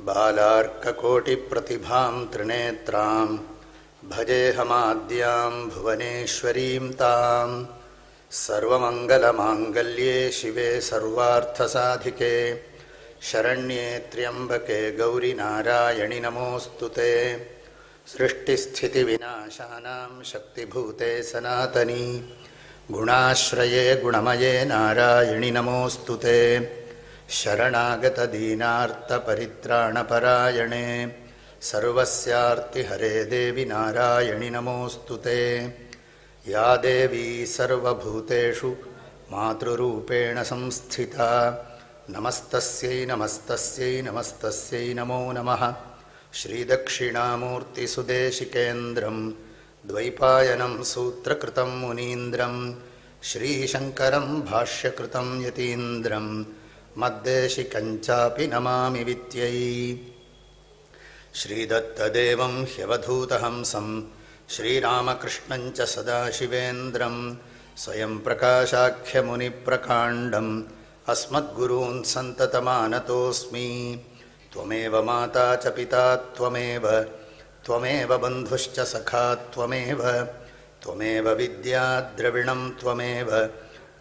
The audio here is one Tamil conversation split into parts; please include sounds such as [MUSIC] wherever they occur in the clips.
बालार्ककोटिप्रतिभां त्रिनेत्रां भजेऽहमाद्यां भुवनेश्वरीं तां। शिवे सर्वार्थसाधिके, शरण्ये त्र्यम्बके गौरिनारायणि नमोऽस्तु ते। सृष्टिस्थितिविनाशानां शक्तिभूते सनातनी, गुणाश्रये गुणमये नारायणि नमोऽस्तु ते। शरणागतदीनार्तपरित्राणपरायणे सर्वस्यार्तिहरे देवि नारायणि नमोऽस्तु ते। या देवी सर्वभूतेषु मातृरूपेण संस्थिता। नमस्तस्यै नमस्तस्यै नमस्तस्यै नमो नमः। श्रीदक्षिणामूर्तिसुदेशिकेन्द्रं द्वैपायनं सूत्रकृतं मुनीन्द्रं श्रीशङ्करं भाष्यकृतं यतीन्द्रं मद्देशिकञ्चापि नमामि वित्यै श्रीदत्तदेवं ह्यवधूतहंसं श्रीरामकृष्णञ्च सदाशिवेन्द्रं स्वयं प्रकाशाख्यमुनिप्रकाण्डम् अस्मद्गुरून् सन्ततमानतोऽस्मि। त्वमेव माता च पिता त्वमेव त्वमेव बन्धुश्च सखा त्वमेव त्वमेव विद्या द्रविणं त्वमेव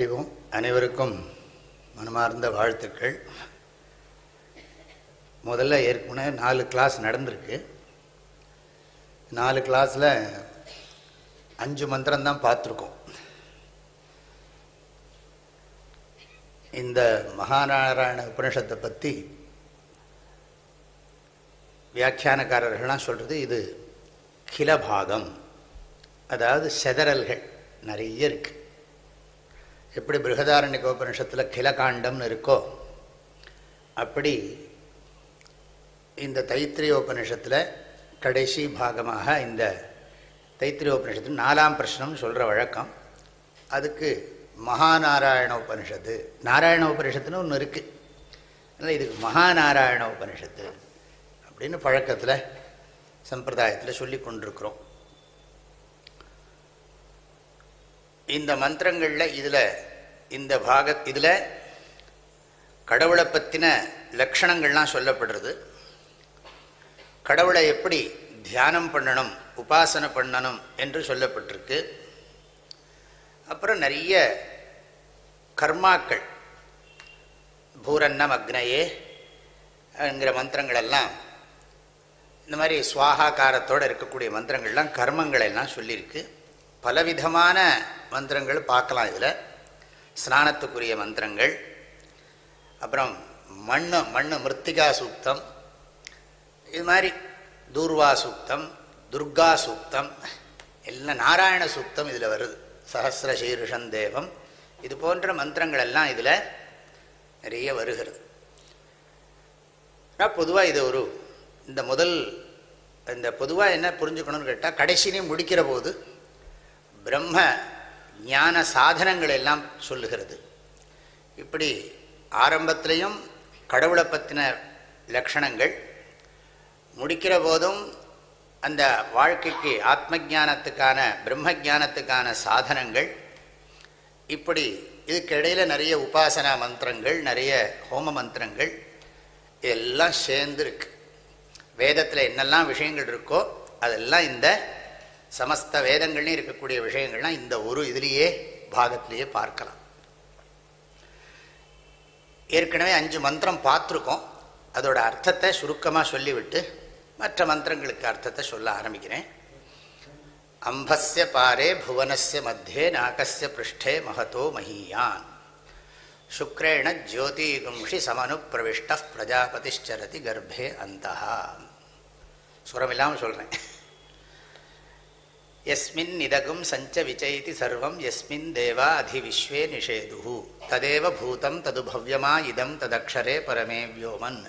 ஹரி அனைவருக்கும் மனமார்ந்த வாழ்த்துக்கள். முதல்ல ஏற்கனவே நாலு கிளாஸ் நடந்திருக்கு. நாலு கிளாஸில் அஞ்சு மந்திரம்தான் பார்த்துருக்கோம். இந்த மகாநாராயண உபனிஷத்தை பற்றி வியாக்கியானக்காரர்கள்லாம் சொல்கிறது இது கிலபாகம் அதாவது செதறல்கள் நிறைய இருக்குது எப்படி பிருகதாரண்ய உபனிஷத்தில் கிலகாண்டம்னு இருக்கோ அப்படி இந்த தைத்திரிய உபனிஷத்தில் கடைசி பாகமாக இந்த தைத்திரிய உபனிஷத்து நாலாம் பிரஷ்னம் சொல்கிற வழக்கம். அதுக்கு மகாநாராயண உபனிஷத்து நாராயண உபனிஷத்துன்னு ஒன்று இருக்குது அதனால் இதுக்கு மகாநாராயண உபனிஷத்து அப்படின்னு பழக்கத்தில் சம்பிரதாயத்தில் சொல்லி கொண்டிருக்கிறோம். இந்த மந்திரங்களில் இதில் இந்த பாக இதில் கடவுளை பற்றின லக்ஷணங்கள்லாம் சொல்லப்படுறது. கடவுளை எப்படி தியானம் பண்ணணும் உபாசனை பண்ணணும் என்று சொல்லப்பட்டிருக்கு. அப்புறம் நிறைய கர்மாக்கள். பூரன்னம் அக்னையே என்கிற மந்திரங்களெல்லாம் இந்த மாதிரி சுவாகாக்காரத்தோடு இருக்கக்கூடிய மந்திரங்கள்லாம் கர்மங்கள் எல்லாம் சொல்லியிருக்கு. பலவிதமான மந்திரங்கள் பார்க்கலாம் இதில். ஸ்நானத்துக்குரிய மந்திரங்கள். அப்புறம் மண் மண் மிருத்திகா சூக்தம். இது மாதிரி தூர்வா சூக்தம் துர்கா சூக்தம் எல்லாம் நாராயண சூக்தம் இதில் வருது. சஹசிர சீருஷன் தேவம். இது போன்ற மந்திரங்கள் எல்லாம் இதில் நிறைய வருகிறது. பொதுவாக இது ஒரு இந்த முதல் இந்த பொதுவாக என்ன புரிஞ்சுக்கணும்னு கேட்டால் கடைசினையும் முடிக்கிற போது பிரம்ம ஞான சாதனங்கள் எல்லாம் சொல்லுகிறது. இப்படி ஆரம்பத்திலையும் கடவுளை பற்றின லக்ஷணங்கள் முடிக்கிற போதும் அந்த வாழ்க்கைக்கு ஆத்ம ஜானத்துக்கான பிரம்ம ஜானத்துக்கான சாதனங்கள் இப்படி இதுக்கிடையில் நிறைய உபாசனா மந்திரங்கள் நிறைய ஹோம மந்திரங்கள் இதெல்லாம் சேர்ந்துருக்கு. வேதத்தில் என்னெல்லாம் விஷயங்கள் இருக்கோ அதெல்லாம் இந்த சமஸ்த வேதங்கள்லையும் இருக்கக்கூடிய விஷயங்கள்லாம் இந்த ஒரு இதுலேயே பாகத்திலேயே பார்க்கலாம். ஏற்கனவே அஞ்சு மந்திரம் பார்த்துருக்கோம். அதோட அர்த்தத்தை சுருக்கமாக சொல்லிவிட்டு மற்ற மந்திரங்களுக்கு அர்த்தத்தை சொல்ல ஆரம்பிக்கிறேன். அம்பஸ்ய பாரே புவனஸ்ய மத்தியே நாகஸ்ய பிருஷ்டே மகதோ மஹியான். சுக்ரேண ஜோதிகும்ஷி சமனு பிரவிஷ்ட பிரஜாபதிச்சரதி கர்ப்பே அந்த சுரம் இல்லாமல் சொல்கிறேன் यस्मिन्निदगं सञ्च विचैति सर्वं, यस्मिन् देवा अधिविश्वे निषेदुः तदेव भूतं तदुभव्यमा इदं, तदक्षरे परमे व्योमन्।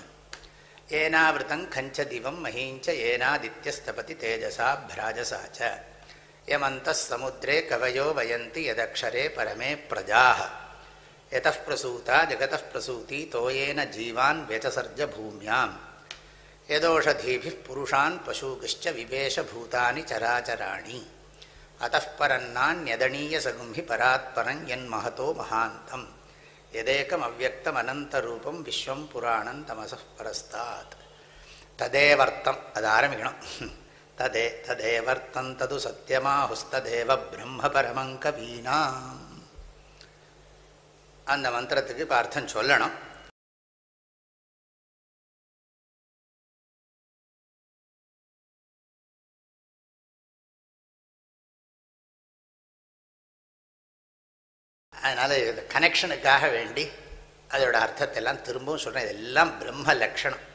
येनावृतं खञ्च दिवं महीञ्च, येनादित्यस्तपति तेजसा भ्राजसा च। यमन्तः समुद्रे कवयो वयन्ति, यदक्षरे परमे प्रजाः। यतः प्रसूता, जगतः प्रसूती तोयेन जीवान् व्यचसर्जभूम्याम्। எதோஷதீபி புருஷான் பசூகிஷ்ட விவேஷபூதானி சராச்சராணி அத்தப்பரன்னான்யதனீய சகும்பி பராத்பரன் என் மகதோ மகாந்தம். எதேக்கம் அவ்வக்தம் அனந்தரூபம் விஸ்வம் புராணம் தமச பரஸ்தாத். ததேவர்த்தம் அது ஆரம்பிக்கணும். ததே ததேவர்த்தம் தது சத்தியமாஹுஸ்ததேவ பிரம்ம பரமங்கவீனாம். அந்த மந்திரத்துக்கு இப்போ அர்த்தம் சொல்லணும். அதனால் இந்த கனெக்ஷனுக்காக வேண்டி அதோட அர்த்தத்தை எல்லாம் திரும்பவும் சொல்கிறேன் இதெல்லாம் பிரம்ம லக்ஷணம்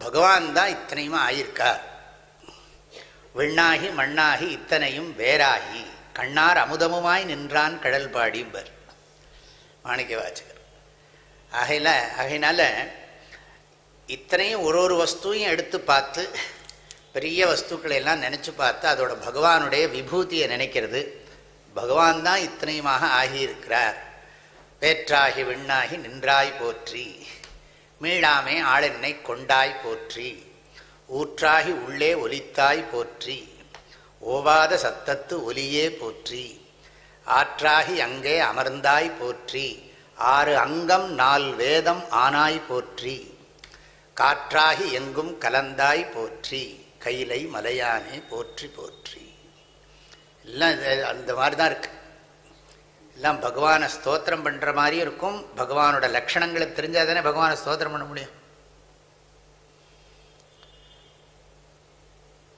பகவான் தான் இத்தனையுமா ஆயிருக்கார். விண்ணாகி மண்ணாகி இத்தனையும் வேறாகி கண்ணார் அமுதமுமாய் நின்றான் கடல் பாடிம்பர் மாணிக்க வாச்சகர் ஆகையில் ஆகையினால இத்தனையும் ஒரு ஒரு வஸ்துவையும் எடுத்து பார்த்து பெரிய வஸ்துக்களை எல்லாம் நினச்சி பார்த்து அதோட பகவானுடைய விபூதியை நினைக்கிறது. பகவான் தான் இத்தனையுமாக ஆகியிருக்கிறார். பேற்றாகி விண்ணாகி நின்றாய் போற்றி. மீளாமே ஆளென்னை கொண்டாய் போற்றி. ஊற்றாகி உள்ளே ஒலித்தாய் போற்றி. ஓவாத சத்தத்து ஒலியே போற்றி. ஆற்றாகி அங்கே அமர்ந்தாய் போற்றி. ஆறு அங்கம் நால் வேதம் ஆனாய் போற்றி. காற்றாகி எங்கும் கலந்தாய் போற்றி. கைலை மலையானே போற்றி போற்றி. எல்லாம் அந்த மாதிரி தான் இருக்கு. எல்லாம் பகவானை ஸ்தோத்திரம் பண்ணுற மாதிரியும் இருக்கும். பகவானோட லட்சணங்களை தெரிஞ்சால் தானே பகவானை ஸ்தோத்திரம் பண்ண முடியும்.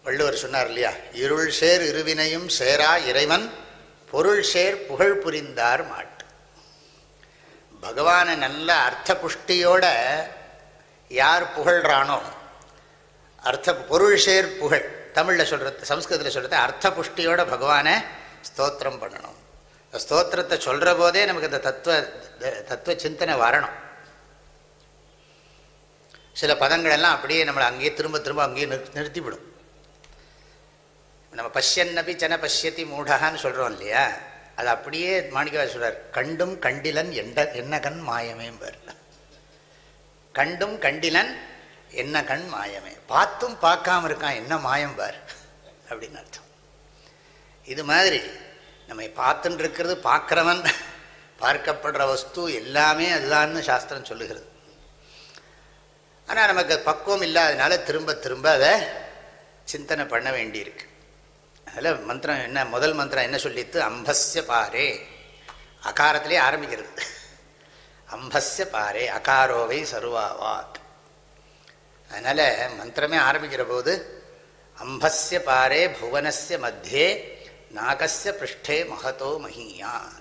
வள்ளுவர் சொன்னார் இல்லையா? இருள் சேர் இருவினையும் சேரா இறைவன் பொருள் சேர் புகழ் புரிந்தார் மாட்டு. பகவானை நல்ல அர்த்த புஷ்டியோட யார் புகழ்றானோ அர்த்த பொருள் சேர் புகழ் தமிழில் சொல்கிறது சம்ஸ்கிருதத்தில் சொல்கிறது அர்த்த புஷ்டியோட பகவானை ஸ்தோத்திரம் பண்ணணும். ஸ்தோத்திரத்தை சொல்கிற போதே நமக்கு இந்த தத்துவ தத்துவ சிந்தனை வரணும். சில பதங்கள் எல்லாம் அப்படியே நம்மளை அங்கேயே திரும்ப திரும்ப அங்கேயே நிறுத்திவிடும். நம்ம பஷ்யன்னபி சன பஷ்யத்தி மூடகான்னு சொல்கிறோம் இல்லையா? அது அப்படியே மாணிக்கவா சொல்கிறார் கண்டும் கண்டிலன் எண்ட என்ன கண் மாயமேம்பர். கண்டும் கண்டிலன் என்ன கண் மாயமே? பார்த்தும் பார்க்காம இருக்கான் என்ன மாயம் பார்? அப்படின்னு அர்த்தம். இது மாதிரி நம்மை பார்த்துட்டு இருக்கிறது பார்க்குறவன் பார்க்கப்படுற வஸ்து எல்லாமே அதுதான்னு சாஸ்திரம் சொல்லுகிறது. ஆனால் நமக்கு பக்குவம் இல்லாதனால திரும்ப திரும்ப அதை சிந்தனை பண்ண வேண்டியிருக்கு. அதில் மந்திரம் என்ன? முதல் மந்திரம் என்ன சொல்லித்து? அம்பஸ்ய பாரே. அகாரத்திலே ஆரம்பிக்கிறது. அம்பஸ்ய பாரே அகாரோவை சர்வாவாத். அதனால் மந்திரமே ஆரம்பிக்கிற போது அம்பஸ்ய பாரே புவனஸ்ய மத்தியே நாகஸ்ய பிருஷ்டே மகதோ மகியான்.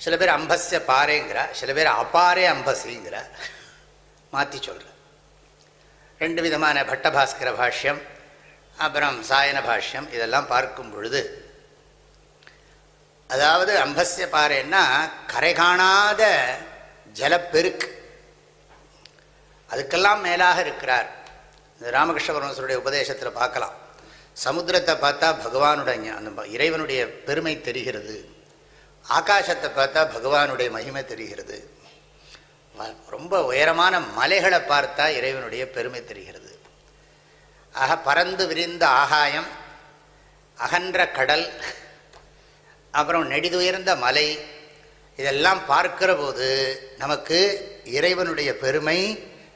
சில பேர் அம்பஸ்ய பாரேங்கிறா சில பேர் அபாரே அம்பசிங்கிற மாற்றி சொல்கிற ரெண்டு விதமான பட்டபாஸ்கர பாஷ்யம் அப்புறம் சாயன பாஷ்யம் இதெல்லாம் பார்க்கும் பொழுது அதாவது அம்பஸ்ய பாறைன்னா கரை காணாத ஜலப்பெருக்கு. அதுக்கெல்லாம் மேலாக இருக்கிறார். இந்த ராமகிருஷ்ண பரமசருடைய உபதேசத்தில் பார்க்கலாம். சமுத்திரத்தை பார்த்தா பகவானுடைய அந்த இறைவனுடைய பெருமை தெரிகிறது. ஆகாசத்தை பார்த்தா பகவானுடைய மகிமை தெரிகிறது. ரொம்ப உயரமான மலைகளை பார்த்தா இறைவனுடைய பெருமை தெரிகிறது. ஆக பறந்து விரிந்த ஆகாயம் அகன்ற கடல் அப்புறம் நெடிதுயர்ந்த மலை இதெல்லாம் பார்க்கிற போது நமக்கு இறைவனுடைய பெருமை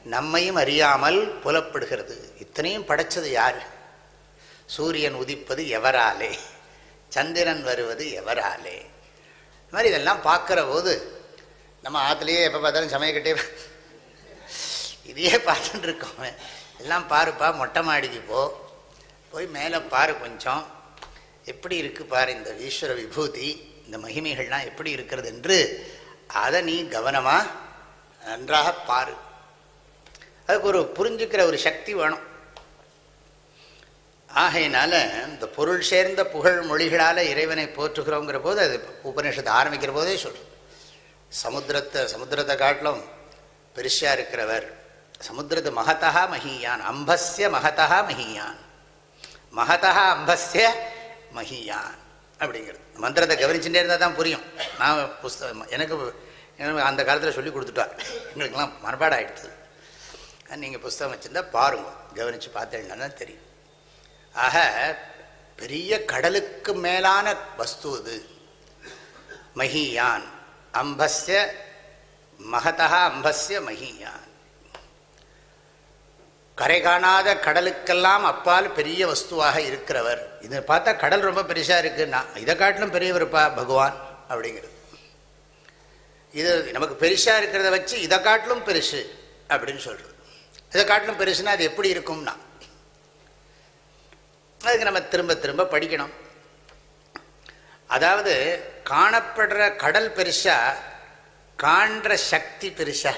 நம்மையும் அறியாமல் புலப்படுகிறது. இத்தனையும் படைச்சது யார்? சூரியன் உதிப்பது எவராலே? சந்திரன் வருவது எவராலே? இது மாதிரி இதெல்லாம் பார்க்குற போது நம்ம ஆற்றுலேயே எப்போ பார்த்தாலும் சமயக்கட்டே இதையே பார்த்துட்டு இருக்கோம். எல்லாம் பாருப்பா மொட்டை மாடிக்கு போ. போய் மேலே பாரு கொஞ்சம். எப்படி இருக்குது பாரு இந்த ஈஸ்வர விபூதி. இந்த மகிமைகள்லாம் எப்படி இருக்கிறது என்று அதை நீ கவனமாக நன்றாக பாரு. அதுக்கு ஒரு புரிஞ்சுக்கிற ஒரு சக்தி வேணும். ஆகையினால இந்த பொருள் சேர்ந்த புகழ் மொழிகளால் இறைவனை போற்றுகிறோங்கிற போது அது உபநிஷத்தை ஆரம்பிக்கிற போதே சொல்கிறோம் சமுத்திரத்தை சமுத்திரத்தை காட்டிலும் பெருசாக இருக்கிறவர் சமுத்திரத்து மகதா மகியான் அம்பஸ்ய மகதா மகியான் மகதா அம்பஸ்ய மகியான் அப்படிங்கிறது. மந்திரத்தை கவனிச்சுட்டே இருந்தால் தான் புரியும். நான் புஸ்தகம் எனக்கு அந்த காலத்தில் சொல்லி கொடுத்துட்டார் எங்களுக்கெல்லாம் மனப்பாடம் நீங்கள் புஸ்தகம் வச்சுருந்தா பாருங்க. கவனித்து பார்த்தீங்கன்னா தெரியும். ஆக பெரிய கடலுக்கு மேலான வஸ்து இது. மகியான் அம்பஸ்ய மகதா அம்பஸ்ய மகியான் கரை காணாத கடலுக்கெல்லாம் அப்பால் பெரிய வஸ்துவாக இருக்கிறவர். இதை பார்த்தா கடல் ரொம்ப பெருசாக இருக்குன்னா இதை காட்டிலும் பெரியவருப்பா பகவான் அப்படிங்கிறது. இது நமக்கு பெருசாக இருக்கிறத வச்சு இதை காட்டிலும் பெருசு அப்படின்னு சொல்கிறது இதை காட்டிலும் பெருசுன்னா அது எப்படி இருக்கும்னா அதுக்கு நம்ம திரும்ப திரும்ப படிக்கணும். அதாவது காணப்படுற கடல் பெருசா காண்ற சக்தி பெருசா.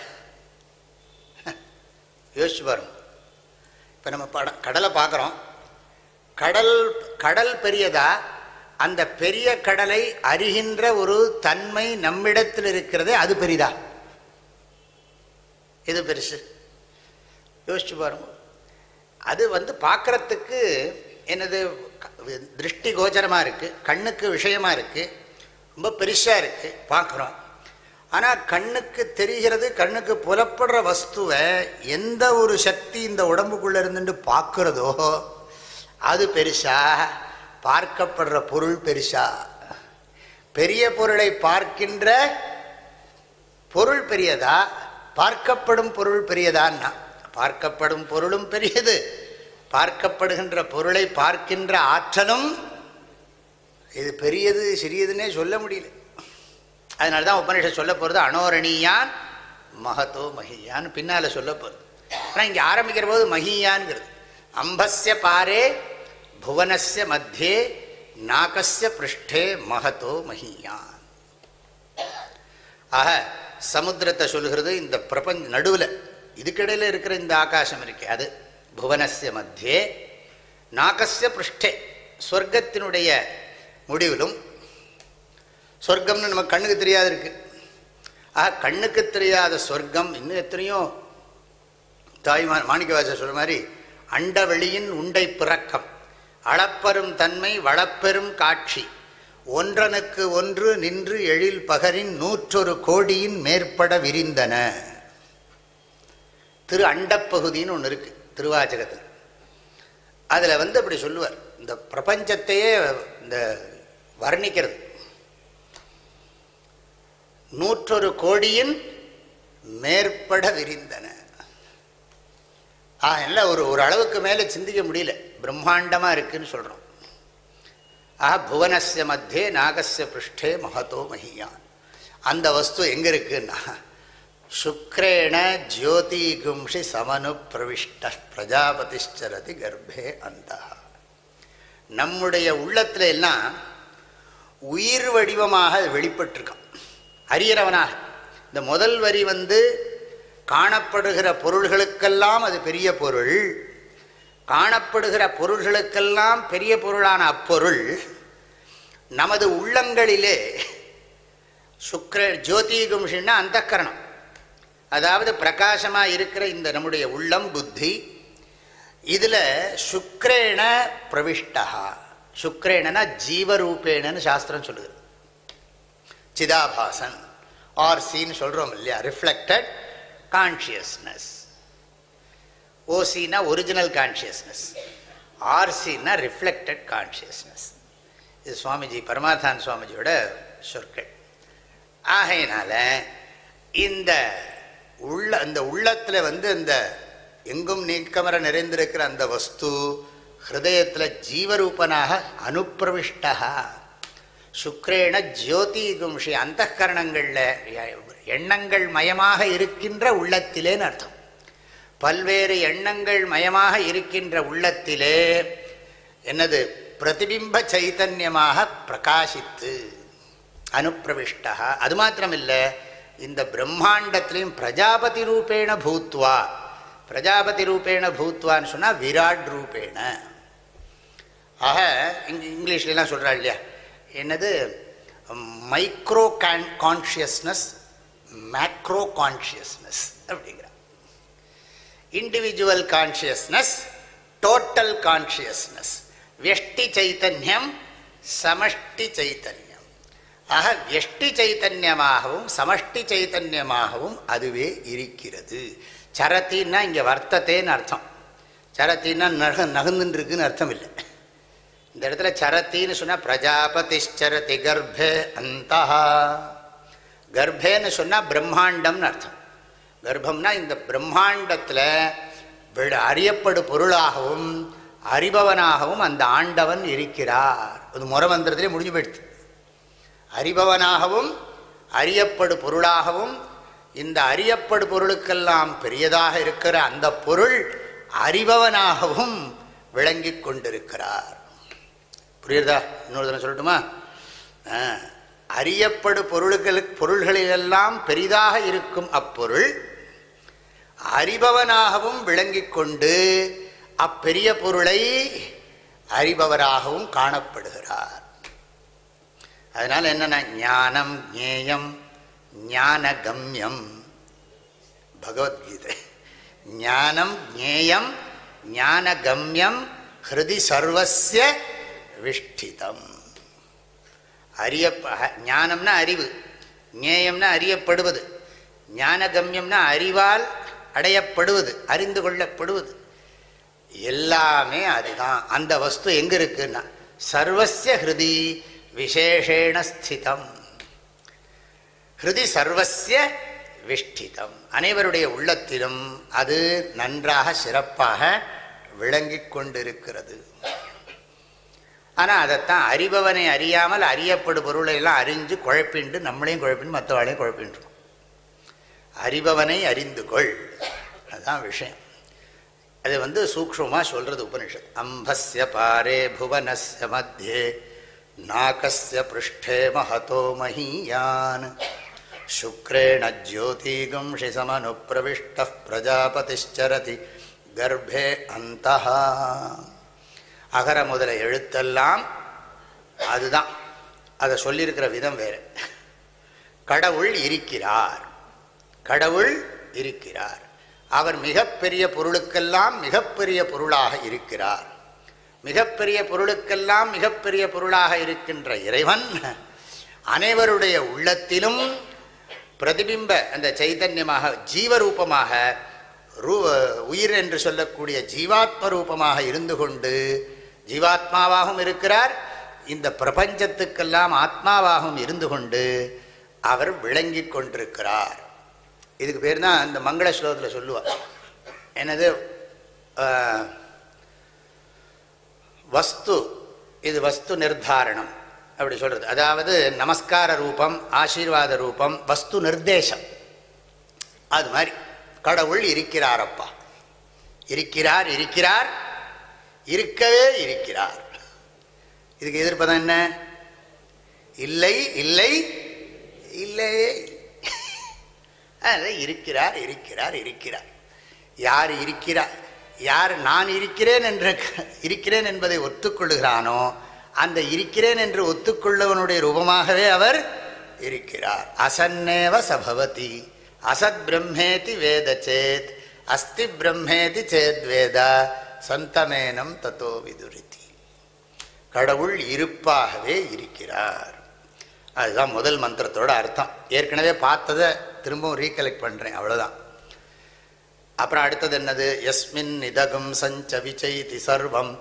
[LAUGHS] யோசிச்சு பாருங்க. இப்போ நம்ம படம் கடலை பார்க்குறோம். கடல் கடல் பெரியதா? அந்த பெரிய கடலை அறிகின்ற ஒரு தன்மை நம்மிடத்தில் இருக்கிறது அது பெரிதா? இது பெருசு? யோசிச்சு பாருங்க. அது வந்து பார்க்குறதுக்கு என்னது திருஷ்டி கோச்சரமாக இருக்குது கண்ணுக்கு விஷயமாக இருக்குது ரொம்ப பெருசாக இருக்குது பார்க்குறோம் ஆனால் கண்ணுக்கு தெரிகிறது கண்ணுக்கு புலப்படுற வஸ்துவை எந்த ஒரு சக்தி இந்த உடம்புக்குள்ளே இருந்துட்டு பார்க்குறதோ அது பெருசா பார்க்கப்படுற பொருள் பெருசா. பெரிய பொருளை பார்க்கின்ற பொருள் பெரியதா பார்க்கப்படும் பொருள் பெரியதான்னா பார்க்கப்படும் பொருளும் பெரியது. பார்க்கப்படுகின்ற பொருளை பார்க்கின்ற ஆற்றலும் இது பெரியது சிறியதுன்னே சொல்ல முடியல. அதனால தான் உபநிஷம் சொல்ல போகிறது அனோரணியான் மகத்தோ மகியான்னு பின்னால் சொல்ல போகிறது ஆனால் இங்கே ஆரம்பிக்கிற போது மகியான்ங்கிறது. அம்பஸ்ய பாரே புவனஸ்ய மத்தியே நாகஸ்ய பிருஷ்டே மகத்தோ மகியான். ஆக சமுத்திரத்தை சொல்கிறது இந்த பிரபஞ்ச நடுவில். இதுக்கிடையில் இருக்கிற இந்த ஆகாசம் இருக்கே அது புவனஸ்ய மத்தியே நாகசிய பிருஷ்டே. சொர்க்கத்தினுடைய முடிவிலும் சொர்க்கம்னு நம்ம கண்ணுக்கு தெரியாது இருக்கு. ஆக கண்ணுக்கு தெரியாத சொர்க்கம் இன்னும் எத்தனையோ தாய்மா மாணிக்கவாசர் சொல்ற மாதிரி அண்டவெளியின் உண்டை பிறக்கம். அளப்பெரும் தன்மை வளப்பெரும் காட்சி. ஒன்றனுக்கு ஒன்று நின்று எழில் பகரின் நூற்றொரு கோடியின் மேற்பட விரிந்தன. திரு அண்டப்பகுதின்னு ஒன்று இருக்குது திருவாச்சகத்தில். அதில் வந்து அப்படி சொல்லுவார் இந்த பிரபஞ்சத்தையே இந்த வர்ணிக்கிறது. நூற்றொரு கோடியின் மேற்பட விரிந்தன. ஆ ஒரு ஒரு அளவுக்கு மேலே சிந்திக்க முடியல. பிரம்மாண்டமாக இருக்குதுன்னு சொல்கிறோம் ஆஹா புவனஸ்ய மத்தியே நாகஸ்ய பிருஷ்டே மகத்தோ மகியான் அந்த வஸ்து எங்கே இருக்குன்னா சுக்ரேண ஜோதிகும்ஷி சமனு பிரவிஷ்ட பிரஜாபதிஷரதி கர்ப்பே அந்த நம்முடைய உள்ளத்துல எல்லாம் உயிர் வடிவமாக வெளிப்பட்டிருக்கான். அறியறவனாக இந்த முதல் வரி வந்து காணப்படுகிற பொருள்களுக்கெல்லாம் அது பெரிய பொருள். காணப்படுகிற பொருள்களுக்கெல்லாம் பெரிய பொருளான அப்பொருள். நமது உள்ளங்களிலே சுக்ர ஜோதிகும்ஷின்னா அந்த கரணம் அதாவது பிரகாசமாக இருக்கிற இந்த நம்முடைய உள்ளம் புத்தி இதில் சுக்ரேண பிரவிஷ்டா. சுக்ரேணனா ஜீவரூபேணன்னு சாஸ்திரம் சொல்லுது. சிதாபாசன் ஆர் சின்னு சொல்கிறோம் இல்லையா? ரிஃப்ளெக்டட் கான்ஷியஸ்னஸ் ஓசினா ஒரிஜினல் கான்ஷியஸ்னஸ் ஆர்சின்னா ரிஃப்ளெக்டட் கான்ஷியஸ்னஸ் இது சுவாமிஜி பரமாத்தான் சுவாமிஜியோட சொற்கள். ஆகையினால இந்த உள்ள அந்த உள்ளத்தில் வந்து அந்த எங்கும் நீக்கமர நிறைந்திருக்கிற அந்த வஸ்து ஹிருதயத்தில் ஜீவரூபனாக அனுப்பிரவிஷ்டா சுக்ரேண ஜோதி கும்ஷி அந்த கரணங்களில் எண்ணங்கள் மயமாக இருக்கின்ற உள்ளத்திலேன்னு அர்த்தம். பல்வேறு எண்ணங்கள் மயமாக இருக்கின்ற உள்ளத்திலே என்னது? பிரதிபிம்ப சைத்தன்யமாக பிரகாசித்து அனுப்பிரவிஷ்டா அது மாத்திரமில்லை இந்த பிரம்மாண்டத்திலையும் பிரஜாபதி ரூபேண பூத்வா. பிரஜாபதி ரூபேண பூத்வான்னு சொன்னால் விராட் ரூபேண. ஆக இங்கே இங்கிலீஷ்லாம் சொல்கிறா இல்லையா? என்னது? Micro con consciousness macro consciousness அப்படிங்கிற இண்டிவிஜுவல் கான்ஷியஸ்னஸ் டோட்டல் கான்ஷியஸ்னஸ். வெஷ்டி சைத்தன்யம் சமஷ்டி சைத்தன்யம். ஆக வெஷ்டி சைத்தன்யமாகவும் சமஷ்டி சைத்தன்யமாகவும் அதுவே இருக்கிறது. சரத்தின்னா இங்கே வர்த்தத்தேன்னு அர்த்தம். சரத்தின்னா நக நகுந்துருக்குன்னு அர்த்தம் இல்லை இந்த இடத்துல சரத்தின்னு சொன்னால் பிரஜாபதிச்சரதி கர்ப்பே அந்த கர்ப்பேன்னு சொன்னால் பிரம்மாண்டம்னு அர்த்தம். கர்ப்பம்னா இந்த பிரம்மாண்டத்தில் விட அறியப்படு பொருளாகவும் அறிபவனாகவும் அந்த ஆண்டவன் இருக்கிறார். அது முறமந்திரத்திலே முடிஞ்சு போயிடுது. அறிபவனாகவும் அறியப்படு பொருளாகவும் இந்த அறியப்படு பொருளுக்கெல்லாம் பெரியதாக இருக்கிற அந்த பொருள் அறிபவனாகவும் விளங்கி கொண்டிருக்கிறார். புரியுறதா? இன்னொரு தினம் சொல்லட்டுமா? அறியப்படு பொருள்களுக்கு பொருள்களிலெல்லாம் பெரிதாக இருக்கும் அப்பொருள் அறிபவனாகவும் விளங்கி கொண்டு அப்பெரிய பொருளை அறிபவராகவும் காணப்படுகிறார். அதனால் என்னன்னா ஞானம் ஞேயம் ஞானகம்யம். பகவத்கீதை. ஞானம் ஞேயம் ஞானகம்யம் ஹிருதி சர்வசிய விஷ்டிதம். அறிய ஞானம்னா அறிவு ஞேயம்னா அறியப்படுவது ஞானகம்யம்னா அறிவால் அடையப்படுவது அறிந்து கொள்ளப்படுவது. எல்லாமே அதுதான். அந்த வஸ்து எங்கே இருக்குன்னா சர்வசிய ஹிருதி விசேஷேண ஸ்திதம் ஹிருதி சர்வசிய விஷ்டிதம் அனைவருடைய உள்ளத்திலும் அது நன்றாக சிறப்பாக விளங்கி கொண்டிருக்கிறது. ஆனால் அதைத்தான் அறிபவனை அறியாமல் அறியப்படும் பொருளை எல்லாம் அறிஞ்சு குழப்பிண்டு நம்மளையும் குழப்பின்னு மற்றவாளையும் குழப்பின்றோம் அறிபவனை அறிந்து கொள். அதுதான் விஷயம். அது வந்து சூக்ஷமாக சொல்கிறது உபனிஷத். அம்பஸ்ய பாரே புவனஸ்ய மத்தியே நாகஸ்ய பிருஷ்டே மகதோ மஹீயான் சுக்ரேண ஜோதிகும்ஷி சமனு பிரவிஷ்ட பிரஜாபதிச்சரதி கர்ப்பே அந்த அகர முதல எழுத்தெல்லாம் அதுதான். அதை சொல்லியிருக்கிற விதம் வேறு. கடவுள் இருக்கிறார். கடவுள் இருக்கிறார். அவர் மிகப்பெரிய பொருளுக்கெல்லாம் மிகப்பெரிய பொருளாக இருக்கிறார். மிகப்பெரிய பொருளுக்கெல்லாம் மிகப்பெரிய பொருளாக இருக்கின்ற இறைவன் அனைவருடைய உள்ளத்திலும் பிரதிபிம்ப அந்த சைதன்யமாக ஜீவரூபமாக ரூ உயிர் என்று சொல்லக்கூடிய ஜீவாத்ம ரூபமாக இருந்து கொண்டு ஜீவாத்மாவாகவும் இருக்கிறார். இந்த பிரபஞ்சத்துக்கெல்லாம் ஆத்மாவாகவும் இருந்து கொண்டு அவர் விளங்கி கொண்டிருக்கிறார். இதுக்கு பேர் தான் இந்த மங்கள ஸ்லோகத்தில் சொல்லுவார். என்னது? வஸ்து. இது வஸ்து நிர்தாரணம். அப்படி சொல்கிறது அதாவது நமஸ்கார ரூபம் ஆசீர்வாத ரூபம் வஸ்து நிர்தேசம். அது மாதிரி. கடவுள் இருக்கிறாரப்பா. இருக்கிறார் இருக்கிறார். இருக்கவே இருக்கிறார். இதுக்கு எதிர்ப்பதம் என்ன? இல்லை இல்லை இல்லையே இருக்கிறார் இருக்கிறார் இருக்கிறார். யார் இருக்கிறார்? யார் நான் இருக்கிறேன் என்ற இருக்கிறேன் என்பதை ஒத்துக்கொள்ளுகிறானோ அந்த இருக்கிறேன் என்று ஒத்துக்கொள்ளவனுடைய ரூபமாகவே அவர் இருக்கிறார். அசன்னேவ சபவதி அசத் பிரம்மேதி வேத சேத் அஸ்தி பிரம்மேதி சேத் வேத சந்தமேனம் தத்தோ விதுரித்தி கடவுள் இருப்பாகவே இருக்கிறார். அதுதான் முதல் மந்திரத்தோட அர்த்தம். ஏற்கனவே பார்த்ததை திரும்பவும் ரீகலெக்ட் பண்ணுறேன் அவ்வளோதான் அப்புறம் அடுத்தது என்னது? எஸ்மின் நிதகம் சஞ்ச விச்சைதி சர்வம்.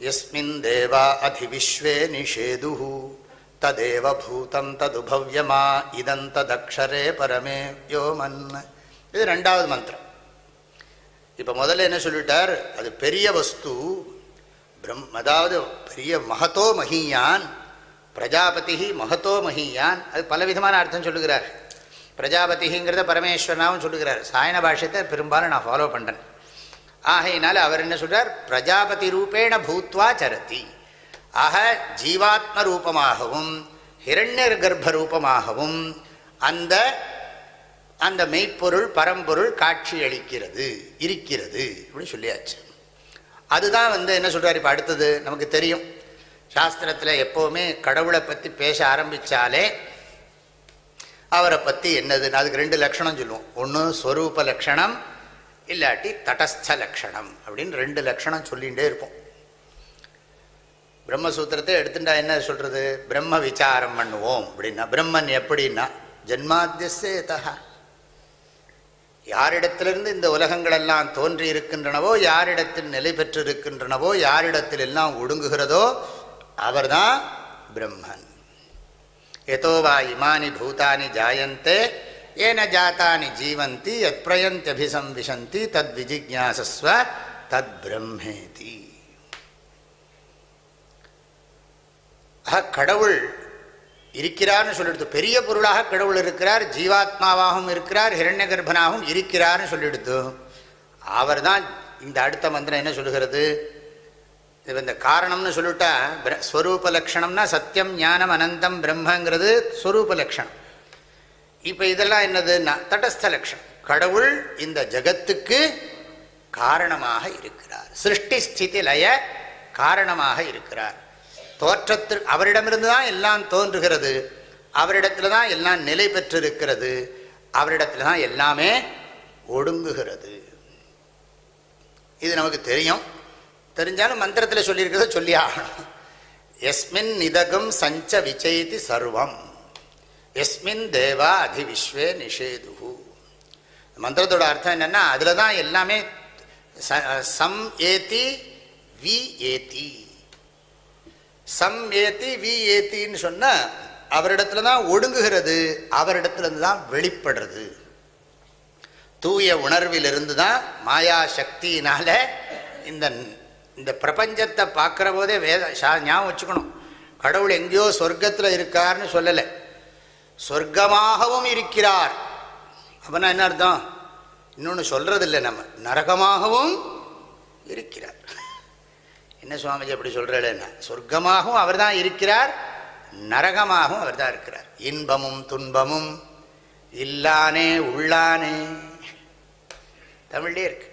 எஸ்மின் தேவா அதிவிஸ்வே நிஷேது ததேவ பூதம் ததுபவ்யமா இதந்ததக்ஷரே பரமே யோமன். இது ரெண்டாவது மந்திரம். இப்போ முதல்ல என்ன சொல்லிட்டார்? அது பெரிய வஸ்து பிரம் அதாவது பெரிய மகத்தோ மகியான் பிரஜாபதி மகத்தோ மகியான் அது பலவிதமான அர்த்தம் சொல்லுகிறார். பிரஜாபதிங்கிறத பரமேஸ்வரனாகவும் சொல்லுகிறார். சாயன பாஷ்யத்தை பெரும்பாலும் நான் ஃபாலோ பண்ணுறேன் ஆகையினால அவர் என்ன சொல்கிறார் பிரஜாபதி ரூபேண பூத்வா சரதி. ஆக ஜீவாத்ம ரூபமாகவும் ஹிரண்யர் கர்ப்ப ரூபமாகவும் அந்த அந்த மெய்ப்பொருள் பரம்பொருள் காட்சி அளிக்கிறது இருக்கிறது அப்படின்னு சொல்லியாச்சு. அதுதான் வந்து என்ன சொல்கிறார் இப்போ அடுத்தது நமக்கு தெரியும். சாஸ்திரத்தில் எப்போவுமே கடவுளை பற்றி பேச ஆரம்பித்தாலே அவரை பற்றி என்னதுன்னு அதுக்கு ரெண்டு லக்ஷணம் சொல்லுவோம். ஒன்று ஸ்வரூப லக்ஷணம் இல்லாட்டி தடஸ்த லக்ஷணம் அப்படின்னு ரெண்டு லக்ஷணம் சொல்லிகிட்டே இருப்போம். பிரம்மசூத்திரத்தை எடுத்துட்டா என்ன சொல்கிறது பிரம்ம விசாரம் பண்ணுவோம் அப்படின்னா பிரம்மன் எப்படின்னா ஜென்மாத்தியசேதா யாரிடத்திலிருந்து இந்த உலகங்களெல்லாம் தோன்றி இருக்கின்றனவோ யாரிடத்தில் நிலை பெற்று இருக்கின்றனவோ யாரிடத்தில் எல்லாம் ஒடுங்குகிறதோ அவர்தான் பிரம்மன். எதோவா இமானி பூதானி ஜாயந்தே ஏன ஜாத்தானி ஜீவந்தி எத் பிரயந்தியபிசம்விசந்தி தத் விஜிஜாசஸ்வ தத் பிரம்மேதி ஆக கடவுள் இருக்கிறார்னு சொல்லிடுது பெரிய பொருளாக கடவுள் இருக்கிறார் ஜீவாத்மாவாகவும் இருக்கிறார் ஹிரண்ய கர்ப்பனாகவும் இருக்கிறார்னு சொல்லிடுது அவர் தான் இந்த அடுத்த மந்திரம் என்ன சொல்கிறது இது இந்த காரணம்னு சொல்லிட்டா ஸ்வரூப லக்ஷணம்னா சத்தியம் ஞானம் அனந்தம் பிரம்மங்கிறது ஸ்வரூப லக்ஷணம். இப்போ இதெல்லாம் என்னதுன்னா தடஸ்த லட்சணம் கடவுள் இந்த ஜகத்துக்கு காரணமாக இருக்கிறார். சிருஷ்டி ஸ்திதி லய காரணமாக இருக்கிறார். தோற்றத்தில் அவரிடமிருந்து தான் எல்லாம் தோன்றுகிறது. அவரிடத்துல தான் எல்லாம் நிலை பெற்றிருக்கிறது. அவரிடத்துல தான் எல்லாமே ஒடுங்குகிறது. இது நமக்கு தெரியும். தெரிஞ்சாலும் மந்திரத்தில் சொல்லியிருக்கிறத சொல்லி ஆகணும். எஸ்மின் நிதகம் சஞ்ச விச்சைதி சர்வம். எஸ்மின் தேவா அதிவிஸ்வே நிஷேது மந்திரத்தோட அர்த்தம் என்னென்னா அதில் தான் எல்லாமே சம் ஏத்தி வி ஏத்தி. சம் ஏத்தி வி ஏத்தின்னு சொன்னால் அவரிடத்துல தான் ஒடுங்குகிறது அவரிடத்துலேருந்து தான் வெளிப்படுறது. தூய உணர்விலிருந்து தான் மாயா சக்தியினால இந்த இந்த பிரபஞ்சத்தை பார்க்குற போதே வேத ஞாபகம் வச்சுக்கணும். கடவுள் எங்கேயோ சொர்க்கத்தில் இருக்கார்னு சொல்லலை. சொர்க்கமாகவும் இருக்கிறார். அப்படின்னா என்ன அர்த்தம்? இன்னொன்று சொல்கிறதில்லை நம்ம. நரகமாகவும் இருக்கிறார். என்ன சுவாமிஜி அப்படி சொல்கிறேன்னா சொர்க்கமாகவும் அவர் தான் இருக்கிறார் நரகமாகவும் அவர் தான் இருக்கிறார். இன்பமும் துன்பமும் இல்லானே உள்ளானே. தமிழ்லேயே இருக்கு.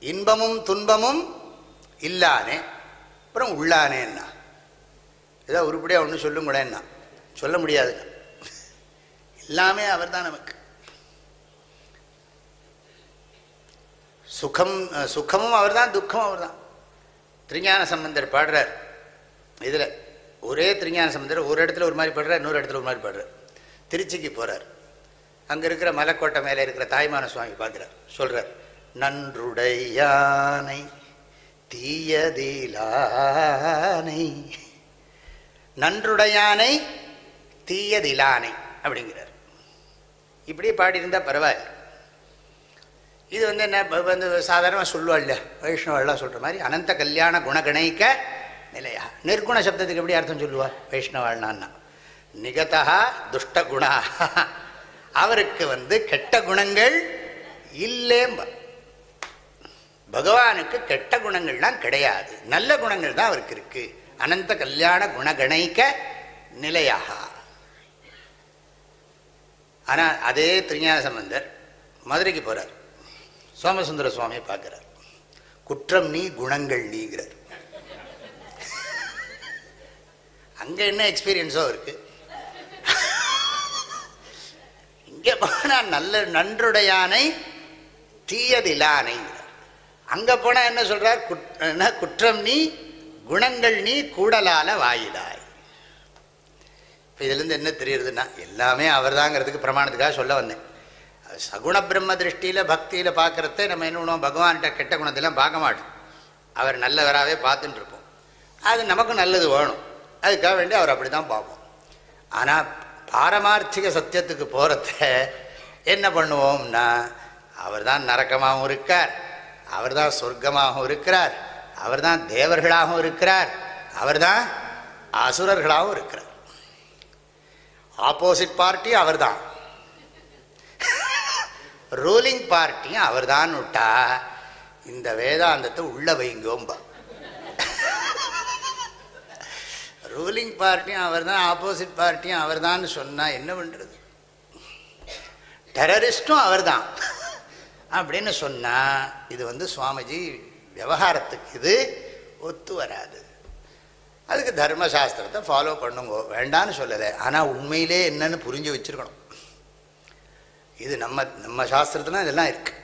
இன்பமும் துன்பமும் இல்லானே அப்புறம் உள்ளானேன்னா. ஏதோ உருப்படியாக ஒன்று சொல்லுங்களேன்னா. சொல்ல முடியாதுங்க. எல்லாமே அவர் தான் நமக்கு. சுகம் சுகமும் அவர் தான் துக்கமும் அவர் தான் திருஞான சம்பந்தர் பாடுறார். இதில் ஒரே திருஞான சம்பந்தர் ஒரு இடத்துல ஒரு மாதிரி பாடுறார் இன்னொரு இடத்துல ஒரு மாதிரி பாடுறார். திருச்சிக்கு போகிறார் அங்கே இருக்கிற மலைக்கோட்டை மேலே இருக்கிற தாய்மான சுவாமி பார்க்குறார் சொல்கிறார் நன்றுடையானை தீயதிலானை. நன்றுடையானை தீயதிலானை அப்படிங்கிறார். இப்படியே பாடியிருந்தால் பரவாயில்ல. இது வந்து என்ன வந்து சாதாரணமாக சொல்லுவா வைஷ்ணவெல்லாம் சொல்கிற மாதிரி அனந்த கல்யாண குணகணைக்க நிலையா. நிர்குண சப்தத்துக்கு எப்படி அர்த்தம் சொல்லுவா? வைஷ்ணவாள்னா நிகதா துஷ்ட குணா அவருக்கு வந்து கெட்ட குணங்கள் இல்லேம்ப. பகவானுக்கு கெட்ட குணங்கள்லாம் கிடையாது. நல்ல குணங்கள் தான் அவருக்கு இருக்கு. அனந்த கல்யாண குணகணைக்க நிலையாக. ஆனால் அதே திருஞான சம்பந்தர் மதுரைக்கு போகிறார் சோமசுந்தர சுவாமியை பார்க்குறார். குற்றம் நீ குணங்கள் நீங்கிறார். அங்கே என்ன எக்ஸ்பீரியன்ஸோ இருக்கு இங்கே போனால் நல்ல நன்றுடையானை தீயதிலானைங்கிறார். அங்கே போனால் என்ன சொல்கிறார் என்ன? குற்றம் நீ குணங்கள் நீ கூடலால வாயிலாய். இப்போ இதுலேருந்து என்ன தெரியுதுன்னா எல்லாமே அவர் தாங்கிறதுக்கு பிரமாணத்துக்காக சொல்ல வந்தேன். சகுண பிரம்ம திருஷ்டியில் பக்தியில் பார்க்குறத நம்ம என்ன பண்ணுவோம்? பகவான்கிட்ட கெட்ட குணத்தெல்லாம் பார்க்க மாட்டோம். அவர் நல்லவராகவே பார்த்துட்டு இருப்போம். அது நமக்கு நல்லது வேணும். அதுக்காக வேண்டி அவர் அப்படி தான் பார்ப்போம். ஆனால் பாரமார்த்திக சத்தியத்துக்கு போகிறத என்ன பண்ணுவோம்னா அவர் தான் நரக்கமாகவும் இருக்கார். அவர் தான் சொர்க்கமாகவும் இருக்கிறார். அவர் தான் தேவர்களாகவும் இருக்கிறார். அவர் தான் அசுரர்களாகவும் இருக்கிறார். ஆப்போசிட் பார்ட்டியும் அவர் தான் ரூலிங் பார்ட்டியும் அவர் தான் விட்டா இந்த வேதாந்தத்தை உள்ள வைங்கோம்பா. ரூலிங் பார்ட்டியும் அவர் தான் ஆப்போசிட் பார்ட்டியும் அவர் தான் சொன்னால் என்ன பண்ணுறது டெரரிஸ்டும் அவர் தான் அப்படின்னு சொன்னால் இது வந்து சுவாமிஜி விவகாரத்துக்கு இது ஒத்து வராது. அதுக்கு தர்மசாஸ்திரத்தை ஃபாலோ பண்ணுங்க வேண்டான்னு சொல்லலை. ஆனால் உண்மையிலே என்னன்னு புரிஞ்சு வச்சுருக்கணும். இது நம்ம நம்ம சாஸ்திரத்தில் இதெல்லாம் இருக்குது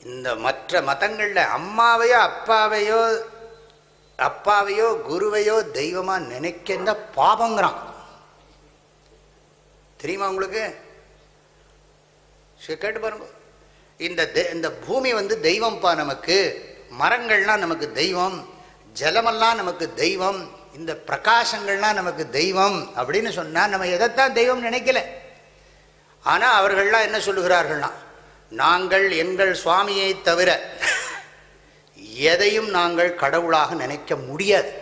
இந்த மற்ற மதங்களில் அம்மாவையோ அப்பாவையோ அப்பாவையோ குருவையோ தெய்வமாக நினைக்கின்ற பாபங்கிறான் தெரியுமா உங்களுக்கு? சரி கேட்டு பாருங்க. இந்த இந்த பூமி வந்து தெய்வம்ப்பா நமக்கு. மரங்கள்லாம் நமக்கு தெய்வம். ஜலமெல்லாம் நமக்கு தெய்வம். இந்த பிரகாசங்கள்லாம் நமக்கு தெய்வம் அப்படின்னு சொன்னால் நம்ம எதைத்தான் தெய்வம் நினைக்கல. ஆனால் அவர்கள்லாம் என்ன சொல்லுகிறார்கள்னா நாங்கள் எங்கள் சுவாமியை தவிர எதையும் நாங்கள் கடவுளாக நினைக்க முடியாது.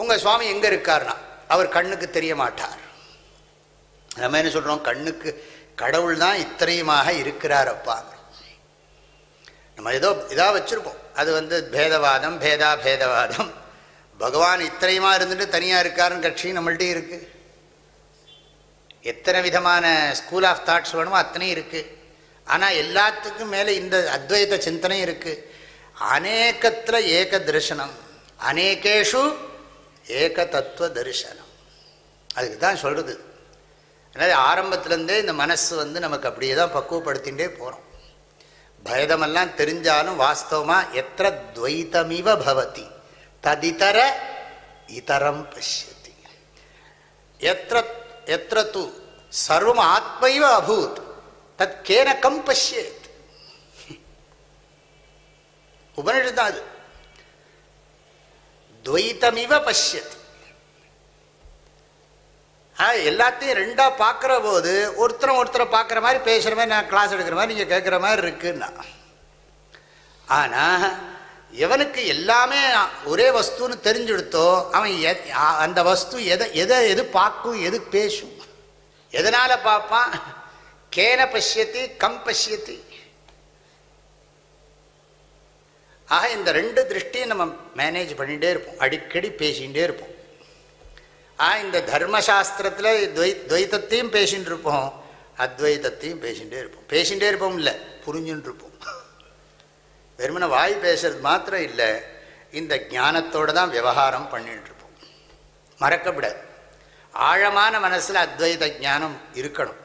உங்கள் சுவாமி எங்கே இருக்கார்னா அவர் கண்ணுக்கு தெரிய மாட்டார். நம்ம என்ன சொல்கிறோம் கண்ணுக்கு கடவுள் தான் இத்தனையுமாக இருக்கிறார் அப்பாங்க நம்ம ஏதோ இதாக வச்சுருப்போம். அது வந்து பேதவாதம் பேதா பேதவாதம். பகவான் இத்தனையுமா இருந்துட்டு தனியாக இருக்காருன்னு கட்சி நம்மள்கிட்ட இருக்குது எத்தனை விதமான ஸ்கூல் ஆஃப் தாட்ஸ் வேணுமோ அத்தனையும் இருக்குது ஆனால் எல்லாத்துக்கும் மேலே இந்த அத்வைத சிந்தனை இருக்குது அநேகத்தில் ஏக தரிசனம் அநேகேஷு ஏக தத்துவ தரிசனம். அதுக்கு தான் சொல்கிறது அதனால் ஆரம்பத்துலேருந்தே இந்த மனசு வந்து நமக்கு அப்படியே தான் பக்குவப்படுத்திகிட்டே போகிறோம் பயதமெல்லாம் தெரிஞ்சாலும் வாஸ்தவமாக எத்த துவைத்தமிவ பவதி. ததிதர இதரம் பசியத்தி எத்த எத்த தூ சர்வம் ஆத்மைவ அபூத். தத் கேனக்கம் பசியத் உபனிஷத்து தான் அது. துவைத்தமிவ பசியத்து எல்லாத்தையும் ரெண்டாக பார்க்குற போது ஒருத்தரை ஒருத்தரை பார்க்குற மாதிரி பேசுகிற மாதிரி நான் கிளாஸ் எடுக்கிற மாதிரி நீங்கள் கேட்குற மாதிரி இருக்குன்னா. ஆனால் எவனுக்கு எல்லாமே ஒரே வஸ்துன்னு தெரிஞ்சுடுத்தோ அவன் அந்த வஸ்து எதை எதை எது பார்க்கும் எது பேசும். எதனால் பார்ப்பான்? கேன பசியத்தி கம் பசியத்தி ஆக இந்த ரெண்டு திருஷ்டியும் நம்ம மேனேஜ் பண்ணிகிட்டே இருப்போம். அடிக்கடி பேசிகிட்டே இருப்போம். ஆ இந்த தர்மசாஸ்திரத்தில் துவை துவைத்தத்தையும் பேசிகிட்டு இருப்போம் அத்வைதத்தையும் பேசிகிட்டே இருப்போம். பேசிகிட்டே இருப்போம் இல்லை புரிஞ்சுட்டு இருப்போம் வெறுமனை வாய் பேசுறது மாத்திரம் இல்லை இந்த ஞானத்தோடு தான் விவகாரம் பண்ணிட்டு இருப்போம் மறக்கப்படாது ஆழமான மனசில் அத்வைத ஞானம் இருக்கணும்.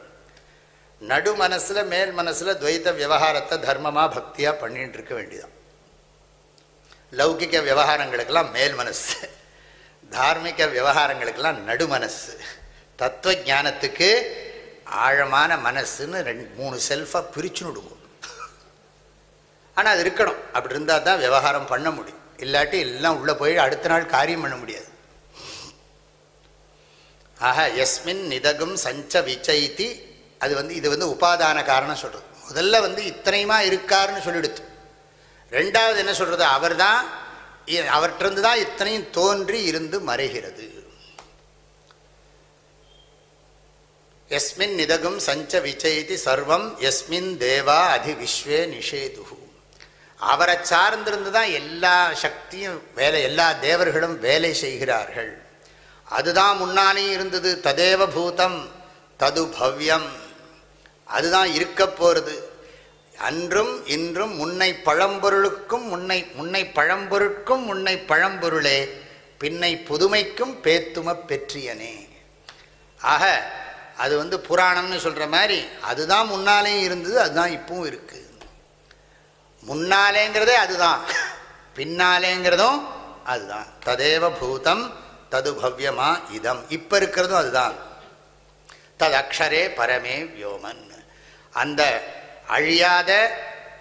நடு மனசில் மேல் மனசில் துவைத்த விவகாரத்தை தர்மமாக பக்தியாக பண்ணிகிட்டு இருக்க வேண்டியதான் லௌகிக்க விவகாரங்களுக்கெல்லாம் மேல் மனசு. தார்மிக விவகாரங்களுக்கெல்லாம் நடுமனசு. தத்துவ ஜானத்துக்கு ஆழமான மனசுன்னு ரெண்டு மூணு செல்ஃபாக பிரிச்சுன்னு விடுவோம். ஆனால் அது இருக்கணும். அப்படி இருந்தால் தான் விவகாரம் பண்ண முடியும். இல்லாட்டி எல்லாம் உள்ளே போய் அடுத்த நாள் காரியம் பண்ண முடியாது. ஆக எஸ்மின் நிதகும் சஞ்ச விச்சைத்தி அது வந்து இது வந்து உபாதான காரணம் சொல்கிறது முதல்ல வந்து இத்தனையுமா இருக்காருன்னு சொல்லிடுத்து. ரெண்டாவது என்ன சொல்கிறது அவர் தான் அவற்றிருந்து தான் இத்தனையும் தோன்றி இருந்து மறைகிறது. எஸ்மின் நிதகும் சஞ்ச விச்சைதி சர்வம் எஸ்மின் தேவா அதி விஸ்வே நிஷேது அவரை சார்ந்திருந்து தான் எல்லா சக்தியும் வேலை எல்லா தேவர்களும் வேலை செய்கிறார்கள். அதுதான் முன்னானே இருந்தது ததேவ பூதம் தது பவ்யம். அதுதான் இருக்க போகிறது அன்றும் இன்றும் முன்னை பழம்பொருளுக்கும் முன்னை முன்னை பழம்பொருட்கும் முன்னை பழம்பொருளே பின்னை புதுமைக்கும் பேத்தும பெற்றியனே. ஆக அது வந்து புராணம்னு சொல்கிற மாதிரி அதுதான் முன்னாலேயும் இருந்தது அதுதான் இப்பவும் இருக்குது முன்னாலேங்கிறதே அதுதான். பின்னாலேங்கிறதும் அதுதான். ததேவ பூதம் தது பவ்யமா இதம். இப்போ இருக்கிறதும் அதுதான். தது அக்ஷரே பரமே வியோமன். அந்த அழியாத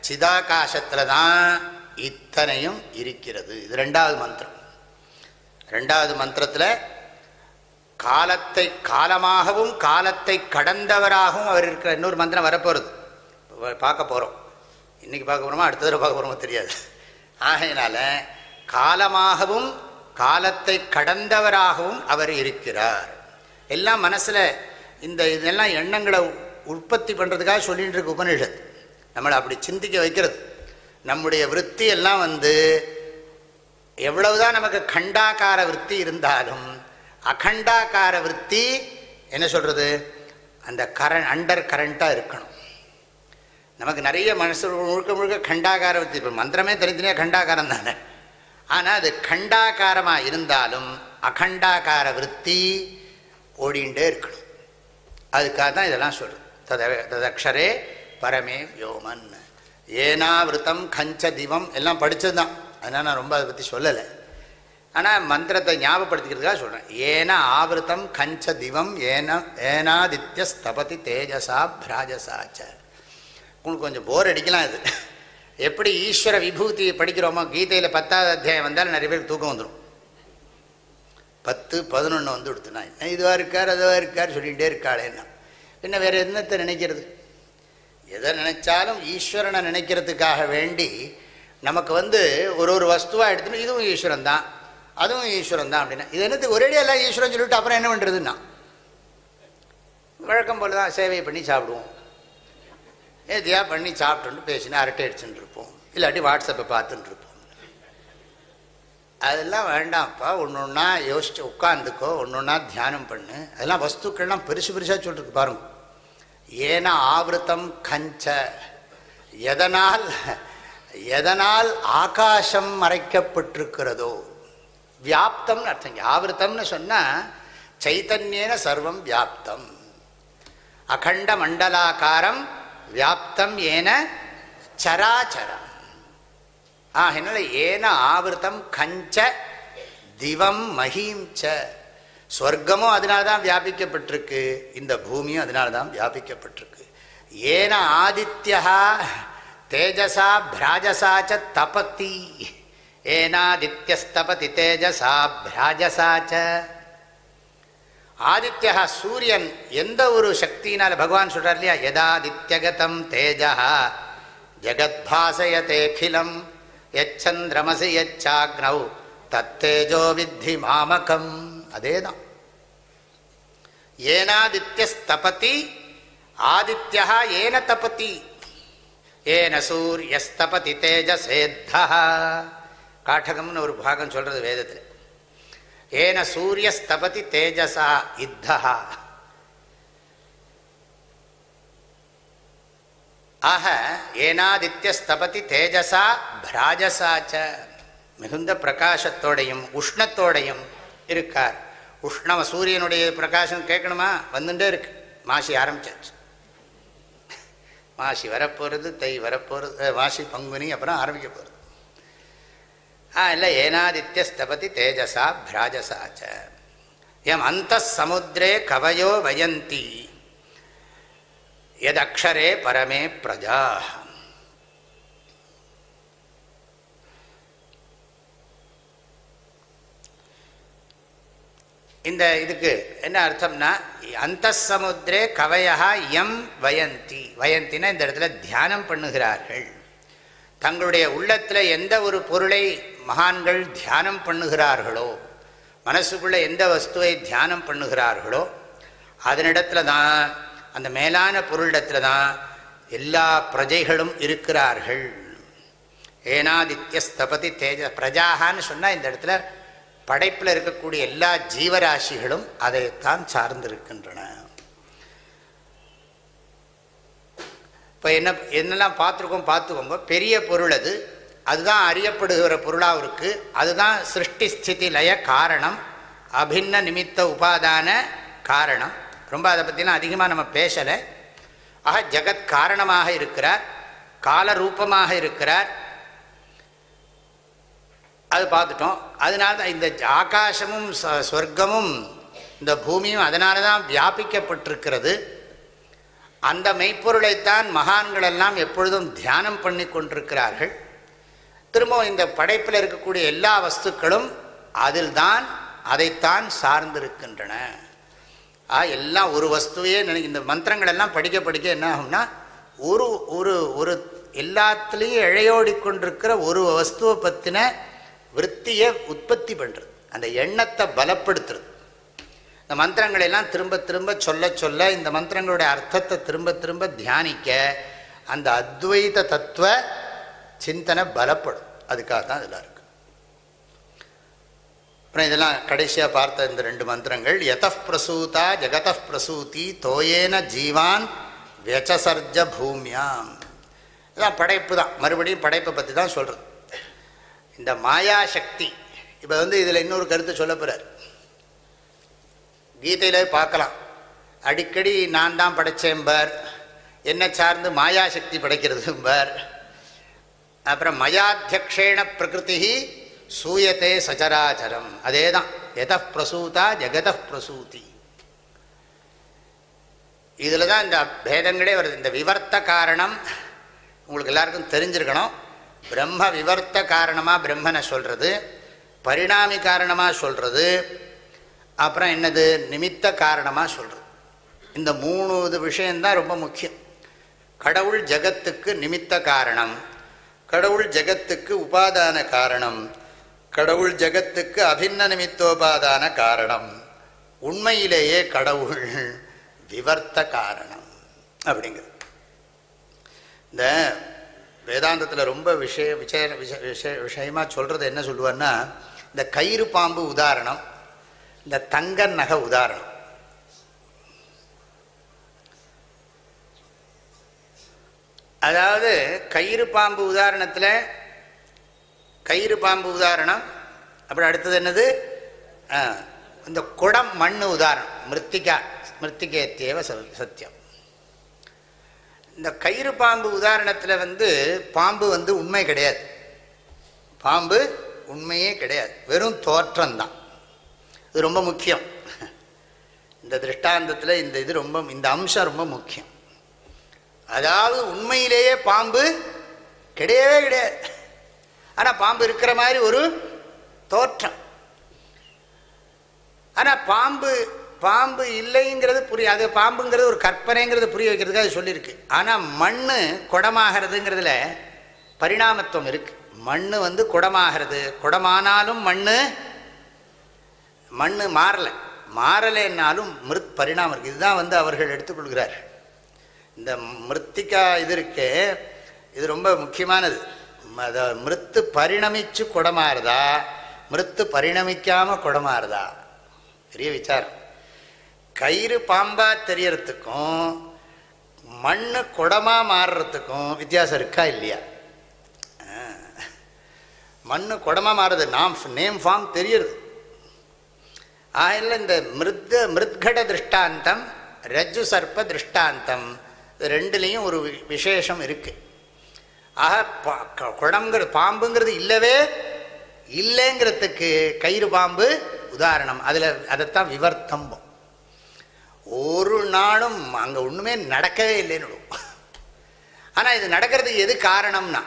சிதாகாசத்தில் தான் இத்தனையும் இருக்கிறது. இது ரெண்டாவது மந்திரம். ரெண்டாவது மந்திரத்தில் காலத்தை காலமாகவும் காலத்தை கடந்தவராகவும் அவர் இருக்கிற இன்னொரு மந்திரம் வரப்போகிறது பார்க்க போகிறோம் இன்றைக்கி பார்க்க போகிறோமா அடுத்த தடவை பார்க்க போகிறோமோ தெரியாது. ஆகையினால காலமாகவும் காலத்தை கடந்தவராகவும் அவர் இருக்கிறார். எல்லாம் மனசில் இந்த இதெல்லாம் எண்ணங்களை உற்பத்தி பண்ணுறதுக்காக சொல்லிகிட்டு இருக்கு உபனிஷத் நம்மளை அப்படி சிந்திக்க வைக்கிறது. நம்முடைய விற்பி எல்லாம் வந்து எவ்வளவுதான் நமக்கு கண்டாக்கார விற்பி இருந்தாலும் அகண்டாக்கார விற்பி என்ன சொல்கிறது அந்த கரண் அண்டர் கரண்ட்டாக இருக்கணும். நமக்கு நிறைய மனசு முழுக்க முழுக்க கண்டாகார விற்பி இப்போ மந்திரமே தனித்தனியாக கண்டாகாரம் தானே. ஆனால் அது கண்டாகாரமாக இருந்தாலும் அகண்டாகார விற்பி ஓடிண்டே இருக்கணும். அதுக்காக தான் இதெல்லாம் சொல்கிறது தத ததக்ஷரே பரமே வியோமன். ஏனாவிருத்தம் கஞ்ச திவம் எல்லாம் படித்தது தான் அதனால் நான் ரொம்ப அதை பற்றி சொல்லலை. ஆனால் மந்திரத்தை ஞாபகப்படுத்திக்கிறதுக்காக சொல்கிறேன் ஏன ஆவிரதம் கஞ்ச திவம் ஏன ஏனாதித்ய ஸ்தபதி தேஜசா பிராஜசாச்ச. உங்களுக்கு கொஞ்சம் போர் அடிக்கலாம் இது. எப்படி ஈஸ்வர விபூதி படிக்கிறோமோ கீதையில் பத்தாவது அத்தியாயம் வந்தாலும் நிறைய பேருக்கு தூக்கம் வந்துடும் பத்து பதினொன்று வந்து கொடுத்துனா என்ன இதுவாக இருக்கார் அதுவாக இருக்கார் சொல்லிகிட்டே இருக்காளேன்னா. பின்ன வேறு என்னத்தை நினைக்கிறது? எதை நினைச்சாலும் ஈஸ்வரனை நினைக்கிறதுக்காக வேண்டி நமக்கு வந்து ஒரு ஒரு வஸ்துவாக எடுத்துன்னு இதுவும் ஈஸ்வரன் தான் அதுவும் ஈஸ்வரன் தான் அப்படின்னா இது என்னத்துக்கு ஒரேடியாக எல்லாம் ஈஸ்வரன் சொல்லிட்டு அப்புறம் என்ன பண்ணுறதுன்னா வழக்கம் போல் தான் சேவை பண்ணி சாப்பிடுவோம். ஏதியா பண்ணி சாப்பிட்டுன்னு பேசினா அரட்டை அடிச்சுட்டு இருப்போம். இல்லாட்டி வாட்ஸ்அப்பை பார்த்துட்டு இருப்போம். அதெல்லாம் வேண்டாம்ப்பா. ஒன்று ஒன்றா யோசிச்சு உட்காந்துக்கோ ஒன்று ஒன்றா தியானம் பண்ணு. அதெல்லாம் வஸ்துக்கள்லாம் பெருசு பெருசாக சொல்லிருக்கு பாருங்க. ஏன்னா ஆவிரத்தம் கஞ்ச. எதனால் எதனால் ஆகாசம் மறைக்கப்பட்டிருக்கிறதோ? வியாப்தம்னு அர்த்தம் ஆவிரத்தம்னு சொன்னால் சைத்தன்யேன சர்வம் வியாப்தம். அகண்ட மண்டலாக்காரம் வியாப்தம் ஏன சராச்சரம் ஆகினால ஏன ஆவிரதம் கஞ்ச திவம் மஹீம் ச. ஸ்வர்க்கமும் அதனால தான் வியாபிக்கப்பட்டிருக்கு. இந்த பூமியும் அதனால தான் வியாபிக்கப்பட்டிருக்கு. ஏன ஆதித்யா தேஜசா பிராஜசாச்ச ச தபதி. ஏனாதித்யஸ்தபதி தேஜசா பிராஜசாச்ச ச. ஆதித்யா சூரியன் எந்த ஒரு சக்தினால பகவான் சொல்றார் இல்லையா? யதாதித்யகதம் தேஜா ஜகத்பாசயத்தேகிலம் எச்சந்திரமசி எச்சாக்னௌ தத்தேஜோ வித்தி மாமகம். அதே தான் ஏனாதித்யஸ்தபதி ஆதித்யா ஏன தபதி? ஏன சூரியஸ்தபதி தேஜசேத்தா காட்டகம்னு ஒரு பாகம் சொல்றது வேதத்தில். ஏன சூரியஸ்தபதி தேஜசா இத்தா ஆக ஏனாதித்யஸ்தபதி தேஜசா பிராஜசாச்ச மிகுந்த பிரகாசத்தோடையும் உஷ்ணத்தோடையும் இருக்கார். உஷ்ணம் சூரியனுடைய பிரகாசம் கேட்கணுமா? வந்துட்டே இருக்கு. மாசி ஆரம்பிச்சாச்சு. மாசி வரப்போகிறது தை வரப்போகிறது மாசி பங்குனி அப்புறம் ஆரம்பிக்க போகிறது ஆ இல்லை ஏனாதித்யஸ்தபதி தேஜசா பிராஜசாச்ச எம் அந்த சமுத்திரே கவயோ வயந்தி. எதக்ஷரே பரமே பிரஜா இந்த இதுக்கு என்ன அர்த்தம்னா அந்த சமுத்திரே கவையா எம் வயந்தி. வயந்தினா இந்த இடத்துல தியானம் பண்ணுகிறார்கள். தங்களுடைய உள்ளத்தில் எந்த ஒரு பொருளை மகான்கள் தியானம் பண்ணுகிறார்களோ மனசுக்குள்ளே எந்த வஸ்துவை தியானம் பண்ணுகிறார்களோ அதனிடத்துல தான் அந்த மேலான பொருளிடத்துல தான் எல்லா பிரஜைகளும் இருக்கிறார்கள். ஏனாதித்யஸ்தபதி தேஜ பிரஜாகான்னு சொன்னால் இந்த இடத்துல படைப்பில் இருக்கக்கூடிய எல்லா ஜீவராசிகளும் அதைத்தான் சார்ந்திருக்கின்றன. இப்போ என்ன என்னெல்லாம் பார்த்துருக்கோம் பார்த்துக்கோங்க. பெரிய பொருள் அது. அதுதான் அறியப்படுகிற பொருளாக இருக்குது அதுதான் சிருஷ்டி ஸ்திதி லய காரணம். அபின்ன நிமித்த உபாதான காரணம். ரொம்ப அதை பற்றிலாம் அதிகமாக நம்ம பேசலை. ஆக ஜெகத் காரணமாக இருக்கிறார் காலரூபமாக இருக்கிறார். அது பார்த்துட்டோம். அதனால தான் இந்த ஆகாசமும் சொர்க்கமும் இந்த பூமியும் அதனால தான் வியாபிக்கப்பட்டிருக்கிறது. அந்த மெய்ப்பொருளைத்தான் மகான்களெல்லாம் எப்பொழுதும் தியானம் பண்ணி கொண்டிருக்கிறார்கள். திரும்பவும் இந்த படைப்பில் இருக்கக்கூடிய எல்லா வஸ்துக்களும் அதில்தான் அதைத்தான் சார்ந்திருக்கின்றன. ஆ எல்லாம் ஒரு வஸ்துவையே நினைக்க இந்த மந்திரங்கள் எல்லாம் படிக்க படிக்க என்ன ஆகும்னா ஒரு ஒரு ஒரு எல்லாத்துலேயும் இழையோடி கொண்டிருக்கிற ஒரு வஸ்துவை பற்றின விற்த்தியை உற்பத்தி பண்ணுறது அந்த எண்ணத்தை பலப்படுத்துறது. இந்த மந்திரங்களை எல்லாம் திரும்ப திரும்ப சொல்ல சொல்ல இந்த மந்திரங்களுடைய அர்த்தத்தை திரும்ப திரும்ப தியானிக்க அந்த அத்வைத தத்துவ சிந்தனை பலப்படும். அதுக்காக தான் இதெல்லாம் இருக்கு. அப்புறம் இதெல்லாம் கடைசியாக பார்த்த இந்த ரெண்டு மந்திரங்கள் எத பிரசூதா ஜெகத பிரசூதி தோயேன ஜீவான் வெச்சசர்ஜ பூமியாம். இதெல்லாம் படைப்பு தான். மறுபடியும் படைப்பை பற்றி தான் சொல்கிறது இந்த மாயா சக்தி இப்போ வந்து இதில் இன்னொரு கருத்து சொல்ல போகிறார் கீதையில் பார்க்கலாம். அடிக்கடி நான் தான் படைச்சேன்பர் என்னை சார்ந்து மாயாசக்தி படைக்கிறதும்பர் அப்புறம் மயாத்தியக்ஷேண பிரகிருதி சூயத்தே சச்சராச்சரம். அதே தான் எத பிரசூதா ஜெகத பிரசூதி. இதில் தான் இந்த பேதங்களே வருது. இந்த விவர்த்த காரணம் உங்களுக்கு எல்லாருக்கும் தெரிஞ்சிருக்கணும். பிரம்ம விவர்த்த காரணமாக பிரம்மனை சொல்கிறது பரிணாமி காரணமாக சொல்கிறது அப்புறம் என்னது? நிமித்த காரணமாக சொல்கிறது இந்த மூணு இது விஷயந்தான் ரொம்ப முக்கியம். கடவுள் ஜகத்துக்கு நிமித்த காரணம் கடவுள் ஜகத்துக்கு உபாதான காரணம் கடவுள் ஜகத்துக்கு அபின்ன நிமித்தோபாதான காரணம். உண்மையிலேயே கடவுள் விவர்த்த காரணம். அப்படிங்கிறது. இந்த வேதாந்தத்தில் ரொம்ப விஷய விஷய விஷய விஷயமாக சொல்கிறது என்ன சொல்லுவேன்னா இந்த கயிறு பாம்பு உதாரணம் இந்த தங்க நகை உதாரணம். அதாவது கயிறு பாம்பு உதாரணத்தில் கயிறு பாம்பு உதாரணம். அப்புறம் அடுத்தது என்னது? இந்த குடம் மண் உதாரணம். மிருத்திகா மிருத்திகேத்தேவ சத்தியம். இந்த கயிறு பாம்பு உதாரணத்தில் வந்து பாம்பு வந்து உண்மை கிடையாது. பாம்பு உண்மையே கிடையாது. வெறும் தோற்றம்தான். இது ரொம்ப முக்கியம். இந்த திருஷ்டாந்தத்தில் இந்த இது ரொம்ப இந்த அம்சம் ரொம்ப முக்கியம். அதாவது உண்மையிலேயே பாம்பு கிடையவே கிடையாது. ஆனால் பாம்பு இருக்கிற மாதிரி ஒரு தோற்றம். ஆனால் பாம்பு பாம்பு இல்லைங்கிறது புரிய அது பாம்புங்கிறது ஒரு கற்பனைங்கிறது புரிய வைக்கிறதுக்கு அது சொல்லியிருக்கு. ஆனால் மண் குடமாகிறதுங்கிறதுல பரிணாமத்துவம் இருக்குது மண் வந்து குடமாகிறது குடமானாலும் மண் மண் மாறலை. மாறலைன்னாலும் மிருத் பரிணாமம் இருக்குது இதுதான் வந்து அவர்கள் எடுத்துக்கொள்கிறார். இந்த மிருத்திகா இது இருக்கு இது ரொம்ப முக்கியமானது. அதை மிருத்து பரிணமிச்சு குடமாறுதா? மிருத்து பரிணமிக்காமல் குடமாறுதா? பெரிய விசாரம். கயிறு பாம்பா தெரியறதுக்கும் மண் குடமாக மாறுறதுக்கும் வித்தியாசம் இருக்கா இல்லையா? மண் குடமாக மாறுறது நாம் நேம் ஃபார்ம் தெரியுது ஆகல இந்த மிருத் மிருத்கட திருஷ்டாந்தம் ரஜு சர்ப்ப திருஷ்டாந்தம் ரெண்டுலேயும் ஒரு விசேஷம் இருக்குது ஆக குடம்ங்கிற பாம்புங்கிறது இல்லவே இல்லைங்கிறதுக்கு கயிறு பாம்பு உதாரணம். அதில் அதைத்தான் விவர்த்தம்போம். ஒரு நாளும் அங்கே ஒன்றுமே நடக்கவே இல்லைன்னு ஆனால் இது நடக்கிறதுக்கு எது காரணம்னா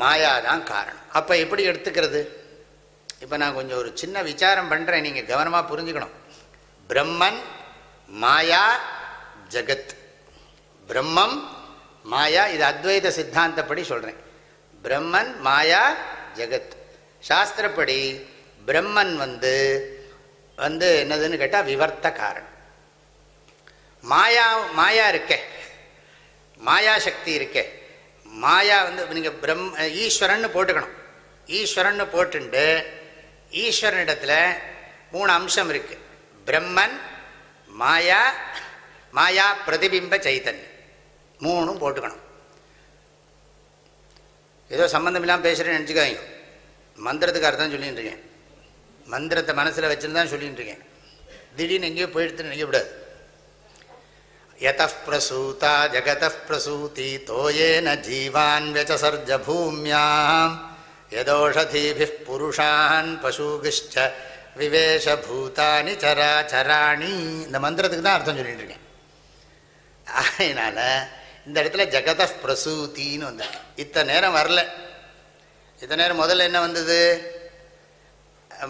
மாயா தான் காரணம். அப்போ எப்படி எடுத்துக்கிறது? இப்போ நான் கொஞ்சம் ஒரு சின்ன விசாரம் பண்ணுறேன் நீங்கள் கவனமாக புரிஞ்சுக்கணும். பிரம்மன் மாயா ஜகத். பிரம்மம் மாயா இது அத்வைத சித்தாந்தப்படி சொல்கிறேன் பிரம்மன் மாயா ஜெகத். சாஸ்திரப்படி பிரம்மன் வந்து வந்து என்னதுன்னு கேட்டால் விவர்த்த காரணம். மாயா மாயா இருக்கே. மாயா சக்தி இருக்கே. மாயா வந்து நீங்கள் பிரம் ஈஸ்வரன் போட்டுக்கணும். ஈஸ்வரன் போட்டுண்டு ஈஸ்வரனிடத்தில் மூணு அம்சம் இருக்குது பிரம்மன் மாயா மாயா பிரதிபிம்ப சைத்தன்யம் மூணும் போட்டுக்கணும். ஏதோ சம்மந்தம் இல்லாமல் பேசுகிறேன்னு நினச்சிக்காங்க மந்திரத்துக்கு அர்த்தம் சொல்லிகிட்டு இருக்கேன் மந்திரத்தை மனசில் வச்சுன்னு தான் சொல்லிட்டு இருக்கேன் திடீர்னு எங்கேயோ போயிடுத்துன்னு நினைக்கக்கூடாது யத பிரசூதா ஜகத பிரசூதி தோயேன ஜீவான் வியச்சசர்ஜ பூமியாம். யதோஷதீபி புருஷான் பசூகிஷ்ட விவேஷ விவேஷபூதானி சராச்சராணி. இந்த மந்திரத்துக்கு தான் அர்த்தம் சொல்லிட்டு இருக்கேன் அதனால் இந்த இடத்துல ஜெகத பிரசூத்தின்னு வந்திருக்கு. இத்தனை நேரம் வரல. இத்தனை நேரம் முதல்ல என்ன வந்தது?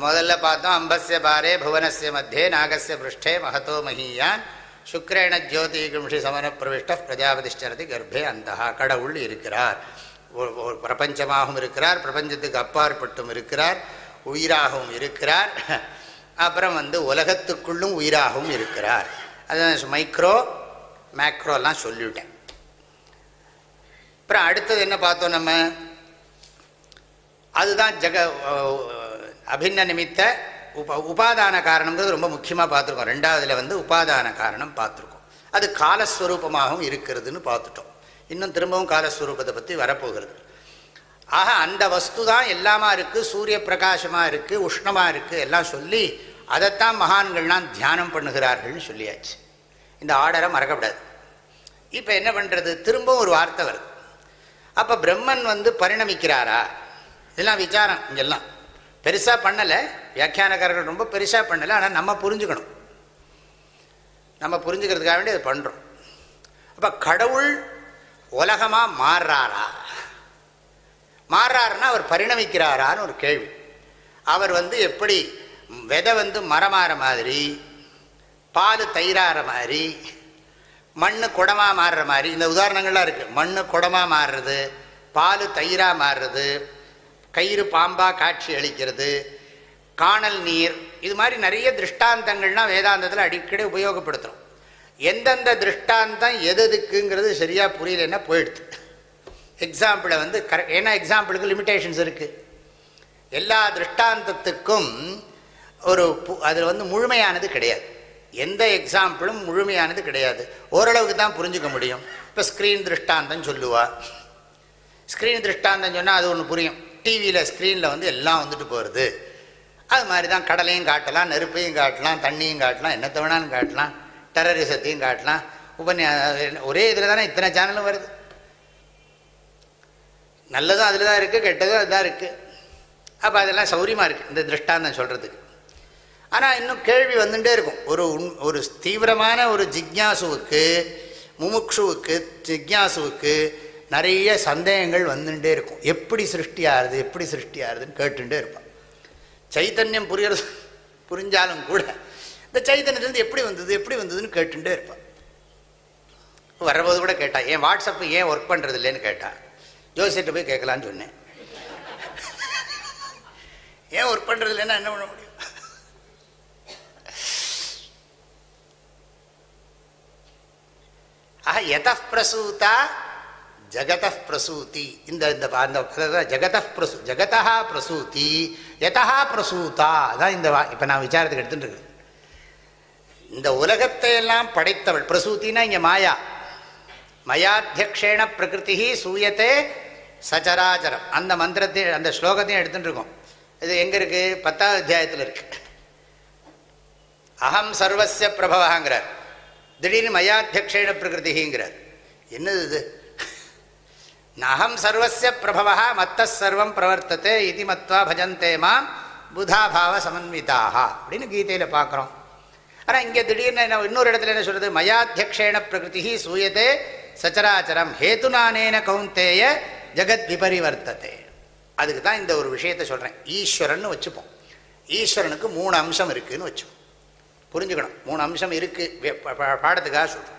முதல்ல பார்த்தோம் அம்பஸ்ய பாரே புவனஸ்ய மத்தியே நாகஸ்ய பிருஷ்டே மகதோ மகியான் சுக்ரேண ஜோதி கிம்ஷி சமன பிரவிஷ்ட பிரஜாபதிஷ்டரதி கர்ப்பே அந்த கடவுள் இருக்கிறார். பிரபஞ்சமாகவும் இருக்கிறார் பிரபஞ்சத்துக்கு அப்பாற்பட்டும் இருக்கிறார் உயிராகவும் இருக்கிறார். அப்புறம் வந்து உலகத்துக்குள்ளும் உயிராகவும் இருக்கிறார். அது மைக்ரோ மேக்ரோலாம் சொல்லிவிட்டேன். அப்புறம் அடுத்தது என்ன பார்த்தோம் நம்ம? அதுதான் ஜெக அபின்ன நிமித்த உப உபாதான காரணங்கிறது ரொம்ப முக்கியமாக பார்த்துருக்கோம். ரெண்டாவதுல வந்து உபாதான காரணம் பார்த்துருக்கோம். அது காலஸ்வரூபமாகவும் இருக்கிறதுன்னு பார்த்துட்டோம். இன்னும் திரும்பவும் காலஸ்வரூபத்தை பற்றி வரப்போகிறது. ஆக அந்த வஸ்து தான் எல்லாமா இருக்குது சூரிய பிரகாசமாக இருக்குது உஷ்ணமாக இருக்குது எல்லாம் சொல்லி அதைத்தான் மகான்கள்லாம் தியானம் பண்ணுகிறார்கள்னு சொல்லியாச்சு. இந்த ஆர்டரை மறக்கப்படாது இப்போ என்ன பண்ணுறது திரும்பவும் ஒரு வார்த்தை வருது. அப்போ பிரம்மன் வந்து பரிணமிக்கிறாரா? இதெல்லாம் விசாரம் இங்கெல்லாம். பெருசாக பண்ணலை வியாக்கியானக்காரர்கள் ரொம்ப பெருசாக பண்ணலை ஆனால் நம்ம புரிஞ்சுக்கணும். நம்ம புரிஞ்சுக்கிறதுக்காக வேண்டி அதை பண்ணுறோம் அப்போ கடவுள் உலகமாக மாறுறாரா? மாறுறாருன்னா அவர் பரிணமிக்கிறாரான்னு ஒரு கேள்வி. அவர் வந்து எப்படி விதை வந்து மரமாற மாதிரி பால் தயிராற மாதிரி மண் குடமாக மாறுற மாதிரி இந்த உதாரணங்கள்லாம் இருக்குது மண் குடமாக மாறுறது பால் தயிராக மாறுறது கயிறு பாம்பாக காட்சி அளிக்கிறது காணல் நீர் இது மாதிரி நிறைய திருஷ்டாந்தங்கள்லாம் வேதாந்தத்தில் அடிக்கடி உபயோகப்படுத்துகிறோம் எந்தெந்த திருஷ்டாந்தம் எது எதுக்குங்கிறது சரியாக புரியலன்னா போயிடுது. எக்ஸாம்பிளை வந்து கரெ ஏன்னா எக்ஸாம்பிளுக்கு லிமிட்டேஷன்ஸ் இருக்குது எல்லா திருஷ்டாந்தத்துக்கும் ஒரு அதில் வந்து முழுமையானது கிடையாது. எந்த எக்ஸாம்பிளும் முழுமையானது கிடையாது. ஓரளவுக்கு தான் புரிஞ்சுக்க முடியும். இப்போ ஸ்க்ரீன் திருஷ்டாந்தம் சொல்லுவா. ஸ்க்ரீன் திருஷ்டாந்தம் சொன்னால் அது ஒன்று புரியும். டிவியில் ஸ்க்ரீனில் வந்து எல்லாம் வந்துட்டு போகிறது அது மாதிரி தான் கடலையும் காட்டலாம் நெருப்பையும் காட்டலாம் தண்ணியும் காட்டலாம் என்னத்தை வேணாலும் காட்டலாம் டெரரிசத்தையும் காட்டலாம். உபன்யா ஒரே இதில் தானே இத்தனை சேனலும் வருது. நல்லதும் அதில் தான் இருக்குது கெட்டதும் அதுதான் இருக்குது அப்போ அதெல்லாம் சௌரியமாக இருக்குது இந்த திருஷ்டாந்தம் சொல்கிறதுக்கு ஆனால் இன்னும் கேள்வி வந்துட்டே இருக்கும். ஒரு உண் ஒரு தீவிரமான ஒரு ஜிக்யாசுவுக்கு முமுக்ஷுவுக்கு ஜிக்யாசுவுக்கு நிறைய சந்தேகங்கள் வந்துட்டே இருக்கும். எப்படி சிருஷ்டி ஆறுது எப்படி சிருஷ்டி ஆறுதுன்னு கேட்டுட்டே இருப்பான். சைத்தன்யம் புரியறது புரிஞ்சாலும் கூட இந்த சைத்தன்யத்துலேருந்து எப்படி வந்தது எப்படி வந்ததுன்னு கேட்டுட்டே இருப்பான். வரும்போது கூட கேட்டான் ஏன் வாட்ஸ்அப்பு ஏன் ஒர்க் பண்ணுறது இல்லைன்னு கேட்டான் ஜோசியர்கிட்ட போய் கேட்கலான்னு சொன்னேன். [LAUGHS] ஏன் ஒர்க் பண்ணுறது இல்லைன்னா என்ன பண்ண முடியும்? ஆக எத பிரசூதா ஜகத பிரசூதி இந்த இந்த அந்த ஜகத பிரசூ ஜகதா பிரசூதி யதா பிரசூதா. அதான் இந்த இப்போ நான் விசாரத்துக்கு எடுத்துட்டு இருக்கேன். இந்த உலகத்தை எல்லாம் படைத்தவள் பிரசூத்தினா இங்கே மாயா. மயாத்தியக்ஷேண பிரகிருதி சூயத்தே சச்சராச்சரம். அந்த மந்திரத்தையும் அந்த ஸ்லோகத்தையும் எடுத்துகிட்டு இருக்கோம். இது எங்கே இருக்குது பத்தாவது அத்தியாயத்தில் இருக்கு. அகம் சர்வசிய பிரபவாங்கிறார் திடீர்னு மயாத்தியக்ஷேண பிரகிருதிங்கிறார். என்னது இது? நகம் சர்வசிய பிரபவா மத்த சர்வம் பிரவர்த்தத்தை இது மத்வா பஜந்தே மாம் புதாபாவ சமன்விதாக அப்படின்னு கீதையில் பார்க்குறோம். ஆனால் இங்கே திடீர்னு என்ன இன்னொரு இடத்துல என்ன சொல்கிறது மயாத்தியக்ஷேண பிரகிருதி சூயத்தே சச்சராச்சரம் ஹேத்துனானேன கவுந்தேய ஜெகத் விபரிவர்த்தத்தை அதுக்கு தான் இந்த ஒரு விஷயத்தை சொல்கிறேன் ஈஸ்வரன் வச்சுப்போம். ஈஸ்வரனுக்கு மூணு அம்சம் இருக்குதுன்னு வச்சுப்போம். புரிஞ்சுக்கணும். மூணு அம்சம் இருக்குது பாடத்துக்காக சொல்கிறோம்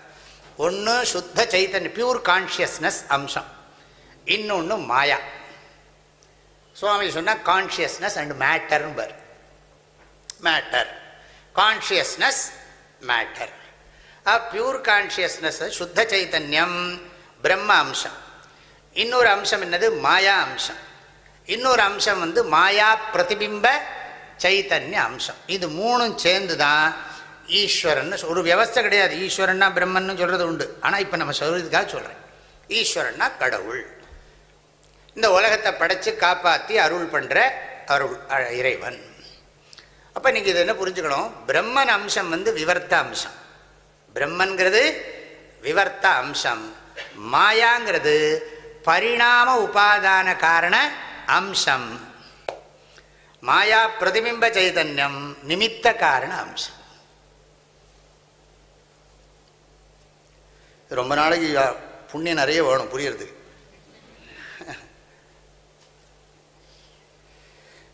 ஒன்று சுத்த சைத்தன்ய பியூர் கான்ஷியஸ்னஸ் அம்சம். இன்னொன்று மாயா. சுவாமி சொன்னால் கான்ஷியஸ்னஸ் அண்ட் மேட்டர்னு per matter consciousness matter pure consciousness சுத்த சைத்தன்யம் பிரம்ம அம்சம். இன்னொரு அம்சம் என்னது? மாயா அம்சம். இன்னொரு அம்சம் வந்து மாயா பிரதிபிம்ப சைத்தன்ய அம்சம். இது மூணும் சேர்ந்து தான் ஈஸ்வரன் ஒரு வியவஸ்தை கிடையாது. ஈஸ்வரன்னா பிரம்மன்னு சொல்கிறது உண்டு. ஆனால் இப்போ நம்ம சொல்கிறதுக்காக சொல்கிறேன் ஈஸ்வரன்னா கடவுள். இந்த உலகத்தை படைத்து காப்பாற்றி அருள் பண்ணுற அருள் இறைவன். அப்போ நீங்கள் இது என்ன புரிஞ்சுக்கணும்? பிரம்மன் அம்சம் வந்து விவர்த்த அம்சம். பிரம்மன்கிறது விவர்த்த அம்சம். மாயாங்கிறது பரிணாம உபாதான காரண அம்சம். மாயா பிரதிபிம்ப சைதன்யம் நிமித்த காரண அம்சம். ரொம்ப நாளைக்கு புண்ணியம் நிறைய வேணும் புரியறதுக்கு.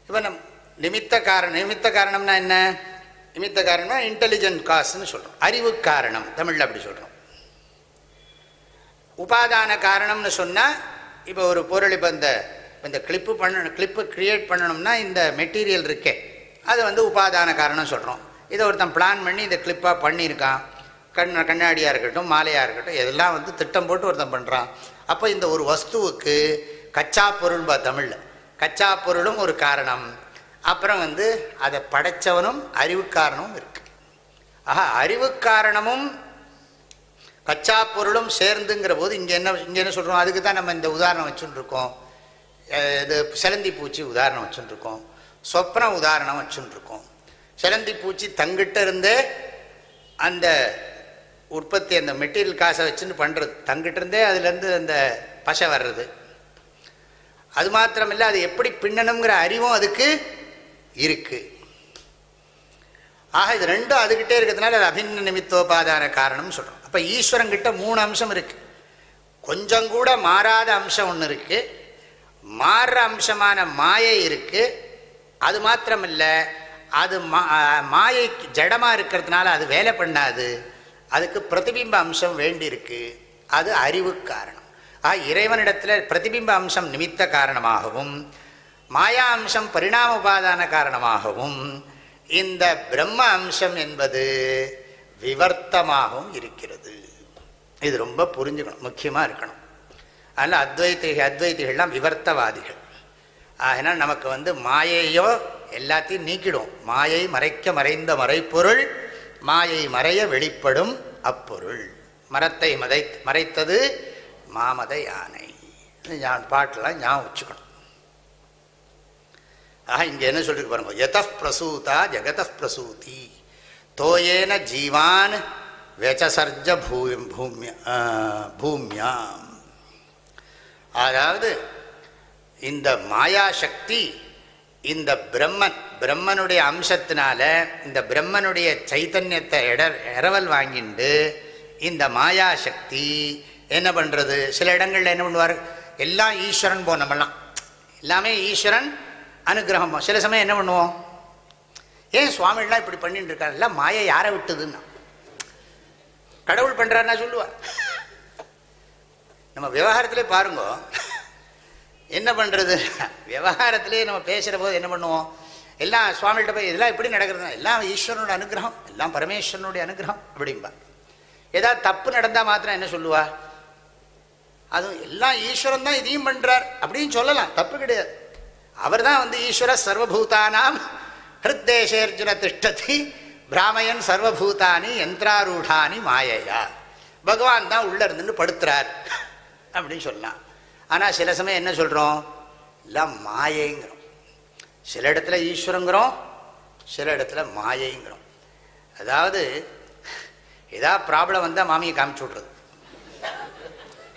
இப்போ நம் நிமித்த காரணம் நிமித்த காரணம்னா என்ன? நிமித்த காரணம்னா இன்டெலிஜென்ட் காசுன்னு சொல்கிறோம் அறிவு காரணம் தமிழில் அப்படி சொல்கிறோம் உபாதான காரணம்னு சொன்னால் இப்போ ஒரு பொருள் இப்போ இந்த இந்த கிளிப்பு பண்ணணும் கிளிப்பு க்ரியேட் பண்ணணும்னா இந்த மெட்டீரியல் இருக்கே. அது வந்து உபாதான காரணம் சொல்கிறோம் இதை ஒருத்தன் பிளான் பண்ணி இந்த கிளிப்பாக பண்ணியிருக்கான். கண் கண்ணாடியாக இருக்கட்டும் மாலையாக இருக்கட்டும் இதெல்லாம் வந்து திட்டம் போட்டு ஒருத்தன் பண்ணுறான் அப்போ இந்த ஒரு வஸ்துவுக்கு கச்சா பொருள்பா தமிழில். கச்சா பொருளும் ஒரு காரணம். அப்புறம் வந்து அதை படைத்தவனும் அறிவு காரணமும் இருக்கு. ஆஹா அறிவு காரணமும் கச்சா பொருளும் சேர்ந்துங்கிற போது இங்கே என்ன இங்கே என்ன சொல்கிறோம் அதுக்கு தான் நம்ம இந்த உதாரணம் வச்சுட்டுருக்கோம் இது சிலந்தி பூச்சி உதாரணம் வச்சுட்டுருக்கோம் சொப்ன உதாரணம் வச்சுட்டுருக்கோம் சிலந்தி பூச்சி தங்கிட்ட இருந்தே அந்த உற்பத்தி அந்த மெட்டீரியல் காசை வச்சுன்னு பண்ணுறது தங்கிட்ட இருந்தே அதுலேருந்து அந்த பசை வர்றது. அது மாத்திரமில்லை அது எப்படி பின்னணுங்கிற அறிவும் அதுக்கு இருக்கு. ஆக இது ரெண்டும் அதுகிட்டே இருக்கிறதுனால அது அபின்ன நிமித்தோபாதான காரணம்னு சொல்கிறோம் அப்போ ஈஸ்வரங்கிட்ட மூணு அம்சம் இருக்குது கொஞ்சம் கூட மாறாத அம்சம் ஒன்று இருக்குது மாறுற அம்சமான மாயை இருக்குது அது மாத்திரமில்லை அது மா மாயை ஜடமாக இருக்கிறதுனால அது வேலை பண்ணாது. அதுக்கு பிரதிபிம்ப அம்சம் வேண்டியிருக்கு. அது அறிவு காரணம். ஆ இறைவனிடத்தில் பிரதிபிம்ப அம்சம் நிமித்த காரணமாகவும் மாயா அம்சம் பரிணாம உபாதான காரணமாகவும் இந்த பிரம்ம அம்சம் என்பது விவர்த்தமாகவும் இருக்கிறது. இது ரொம்ப புரிஞ்சுக்கணும் முக்கியமாக இருக்கணும். அதனால் அத்வைத்தி அத்வைத்திகள்லாம் விவர்த்தவாதிகள். ஆகினால் நமக்கு வந்து மாயையோ எல்லாத்தையும் நீக்கிடும். மாயை மறைக்க மறைந்த மறைப்பொருள் மாயை மறைய வெளிப்படும் அப்பொருள். மரத்தை மதை மறைத்தது மாமத யானை. ஞான் பாட்டெல்லாம் ஞாபகம் வச்சுக்கணும். ஆக இங்கே என்ன சொல்லிருக்கு பாருங்க. எத பிரசூதா ஜெகத பிரசூதி. தோயேன ஜீவான் வெச்சசர்ஜ பூமி பூமியாம். அதாவது இந்த மாயாசக்தி இந்த பிரம்மன் பிரம்மனுடைய அம்சத்தினால இந்த பிரம்மனுடைய சைத்தன்யத்தை எட இரவல் வாங்கிண்டு இந்த மாயாசக்தி என்ன பண்ணுறது சில இடங்களில் என்ன பண்ணுவார்? எல்லாம் ஈஸ்வரன் போனமெல்லாம் எல்லாமே ஈஸ்வரன் அனுகிரகம் சில சமயம் என்ன பண்ணுவோம்? ஏன் சுவாமிலாம் இப்படி பண்ணிட்டு இருக்காரு? எல்லாம் மாயை யாரை விட்டுதுன்னா. கடவுள் பண்ணுறாருன்னா சொல்லுவார். நம்ம விவகாரத்திலே பாருங்க. என்ன பண்ணுறது விவகாரத்திலே நம்ம பேசுகிற போது என்ன பண்ணுவோம்? எல்லாம் சுவாமிகிட்ட போய் இதெல்லாம் எப்படி நடக்கிறதுனா எல்லாம் ஈஸ்வரனோட அனுகிரகம் எல்லாம் பரமேஸ்வரனுடைய அனுகிரகம் அப்படிம்பா. ஏதாவது தப்பு நடந்தால் மாத்திரம் என்ன சொல்லுவா? அதுவும் எல்லாம் ஈஸ்வரன் தான் இதையும் பண்ணுறார் அப்படின்னு சொல்லலாம். தப்பு கிடையாது. அவர் தான் வந்து ஈஸ்வர சர்வபூதானாம் ஹிருத்தேசேர்ஜுன திஷ்டதி பிராமயன் சர்வபூதானி யந்திராரூடானி மாயையா. பகவான் தான் உள்ளே இருந்துன்னு படுத்துறார். அப்படின்னு சொல்லலாம். ஆனால் சில சமயம் என்ன சொல்கிறோம் எல்லாம் மாயைங்கிறோம். சில இடத்துல ஈஸ்வரங்கிறோம் சில இடத்துல மாயைங்கிறோம். அதாவது ஏதாவது ப்ராப்ளம் வந்தால் மாமியை காமிச்சு விட்றது.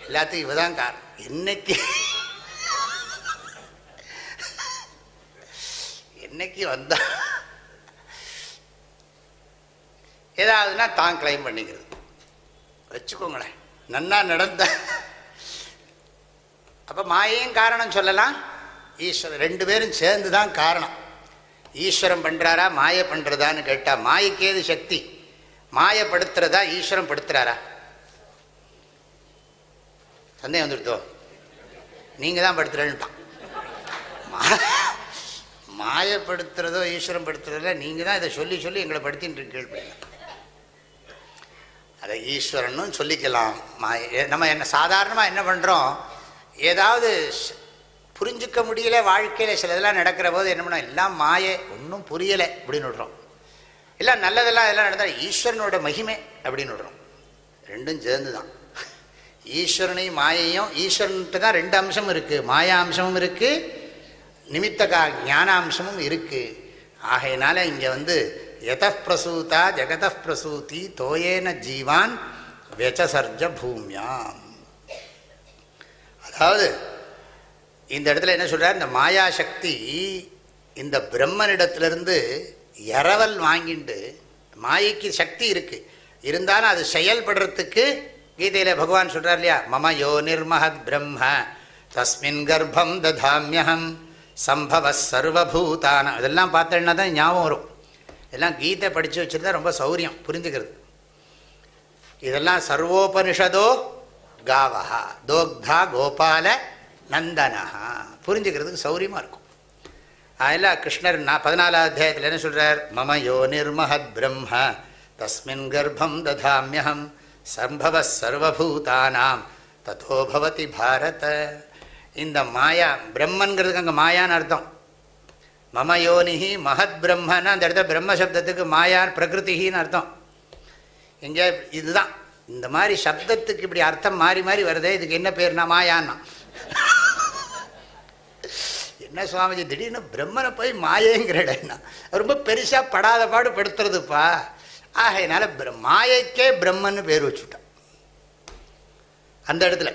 எல்லாத்துக்கும் இவதான் காரணம். என்னைக்கு என்னைக்கு வந்தா ஏதாவதுன்னா தான் கிளைம் பண்ணிக்கிறது. வச்சுக்கோங்களேன். நன்னா நடந்த அப்போ மாயையும் காரணம் சொல்லலாம். ஈஸ்வரன் ரெண்டு பேரும் சேர்ந்து தான் காரணம். ஈஸ்வரம் பண்ணுறாரா மாயை பண்ணுறதான்னு கேட்டால் மாயக்கேது சக்தி? மாயப்படுத்துறதா ஈஸ்வரம் படுத்துறாரா? சந்தேகம் வந்துடுத்தோ நீங்கள் தான் படுத்துறேன்னுட்டான் மாயப்படுத்துறதோ ஈஸ்வரம் படுத்துறதோ நீங்கள் தான் இதை சொல்லி சொல்லி எங்களை படுத்தின்னு கேள்வி அதை ஈஸ்வரனும் சொல்லிக்கலாம். மாய நம்ம என்ன சாதாரணமாக என்ன பண்ணுறோம் ஏதாவது புரிஞ்சிக்க முடியல வாழ்க்கையில் சில இதெல்லாம் நடக்கிற போது என்ன பண்ணோம் எல்லாம் மாயை ஒன்றும் புரியலை அப்படின்னு விடுறோம். எல்லாம் நல்லதெல்லாம் இதெல்லாம் நடந்தால் ஈஸ்வரனோட மகிமை அப்படின்னு விடுறோம். ரெண்டும் சேர்ந்து தான் ஈஸ்வரனையும் மாயையும் ஈஸ்வரன்ட்டு தான் ரெண்டு அம்சமும் இருக்குது மாயா அம்சமும் இருக்குது நிமித்த ஞான அம்சமும் இருக்குது ஆகையினால இங்கே வந்து எத பிரசூதா ஜெகத பிரசூதி தோயேன ஜீவான் வெச்சசர்ஜ பூமியாம். அதாவது இந்த இடத்துல என்ன சொல்கிறார் இந்த மாயாசக்தி இந்த பிரம்மனிடத்திலிருந்து இரவல் வாங்கிண்டு மாயைக்கு சக்தி இருக்குது இருந்தாலும் அது செயல்படுறதுக்கு கீதையில் பகவான் சொல்கிறார் இல்லையா? மம யோ நிர்மஹத் பிரம்ம தஸ்மின் கர்ப்பம் ததாமியகம் சம்பவ சர்வபூதான. இதெல்லாம் பார்த்தேன்னா தான் ஞாபகம் வரும். இதெல்லாம் கீதை படித்து வச்சுருந்தா ரொம்ப சௌரியம் புரிஞ்சுக்கிறது. இதெல்லாம் சர்வோபனிஷதோ காவஹா தோக்தா கோபால நந்தனஹா புரிஞ்சுக்கிறதுக்கு சௌரியமாக இருக்கும் அதில் கிருஷ்ணர் நான் பதினாலாவது அத்தியாயத்தில் என்ன சொல்கிறார் மம யோ நிர்மஹத் பிரம்ம தஸ்மின் கர்ப்பம் ததாமியகம் சம்பவ சர்வபூதானாம் ததோ பவதி பாரத இந்த மாயா பிரம்மன்கிறதுக்கு அங்கே மாயான்னு அர்த்தம்। மம யோனிஹி மகத் பிரம்மன்னு அந்த இடத்த பிரம்ம சப்தத்துக்கு மாயான் பிரகிருத்திகின்னு அர்த்தம்। எங்கே இதுதான். இந்த மாதிரி சப்தத்துக்கு இப்படி அர்த்தம் மாறி மாறி வருதே இதுக்கு என்ன பேர்னா மாயான்னா. என்ன சுவாமிஜி திடீர்னு பிரம்மனை போய் மாயேங்கிறடன்னா ரொம்ப பெருசாக படாத பாடு படுத்துறதுப்பா. ஆகையினால மாயைக்கே பிரம்மன்னு பேர் வச்சுட்டான். அந்த இடத்துல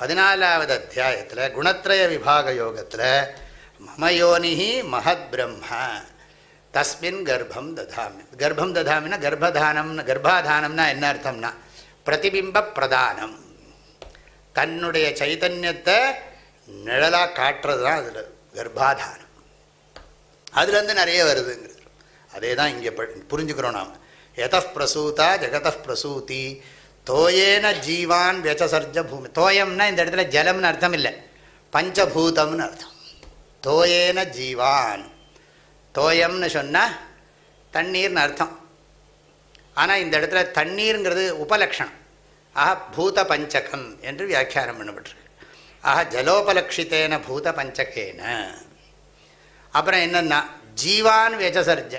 பதினாலாவது அத்தியாயத்தில் குணத்திரய விபாக யோகத்தில் மமயோனிஹி மகத் பிரம்ம தஸ்மின் கர்ப்பம் ததாமி கர்ப்பம் ததாமின்னா கர்ப்பதானம்னு கர்ப்பாதானம்னா என்ன அர்த்தம்னா பிரதிபிம்ப பிரதானம். தன்னுடைய சைத்தன்யத்தை நிழலாக காட்டுறது தான் அதில் கர்ப்பாதானம். அதுலேருந்து நிறைய வருதுங்கிறது. அதே தான் இங்கே புரிஞ்சுக்கிறோம் நாம். எத பிரசூதா ஜெகத பிரசூதி தோயேன ஜீவான் வெச்சசர்ஜ பூமி. தோயம்னா இந்த இடத்துல ஜலம்னு அர்த்தம் இல்லை. பஞ்சபூதம்னு அர்த்தம். தோயேன ஜீவான். தோயம்னு சொன்னால் தண்ணீர்னு அர்த்தம். ஆனால் இந்த இடத்துல தண்ணீருங்கிறது உபலக்ஷணம். ஆஹா பூத பஞ்சகம் என்று வியாக்கியானம் பண்ணப்பட்டிருக்கு. ஆஹா ஜலோபலக்ஷித்தேன பூத பஞ்சகேன அப்புறம் என்னென்னா ஜீவான் வெஜசர்ஜ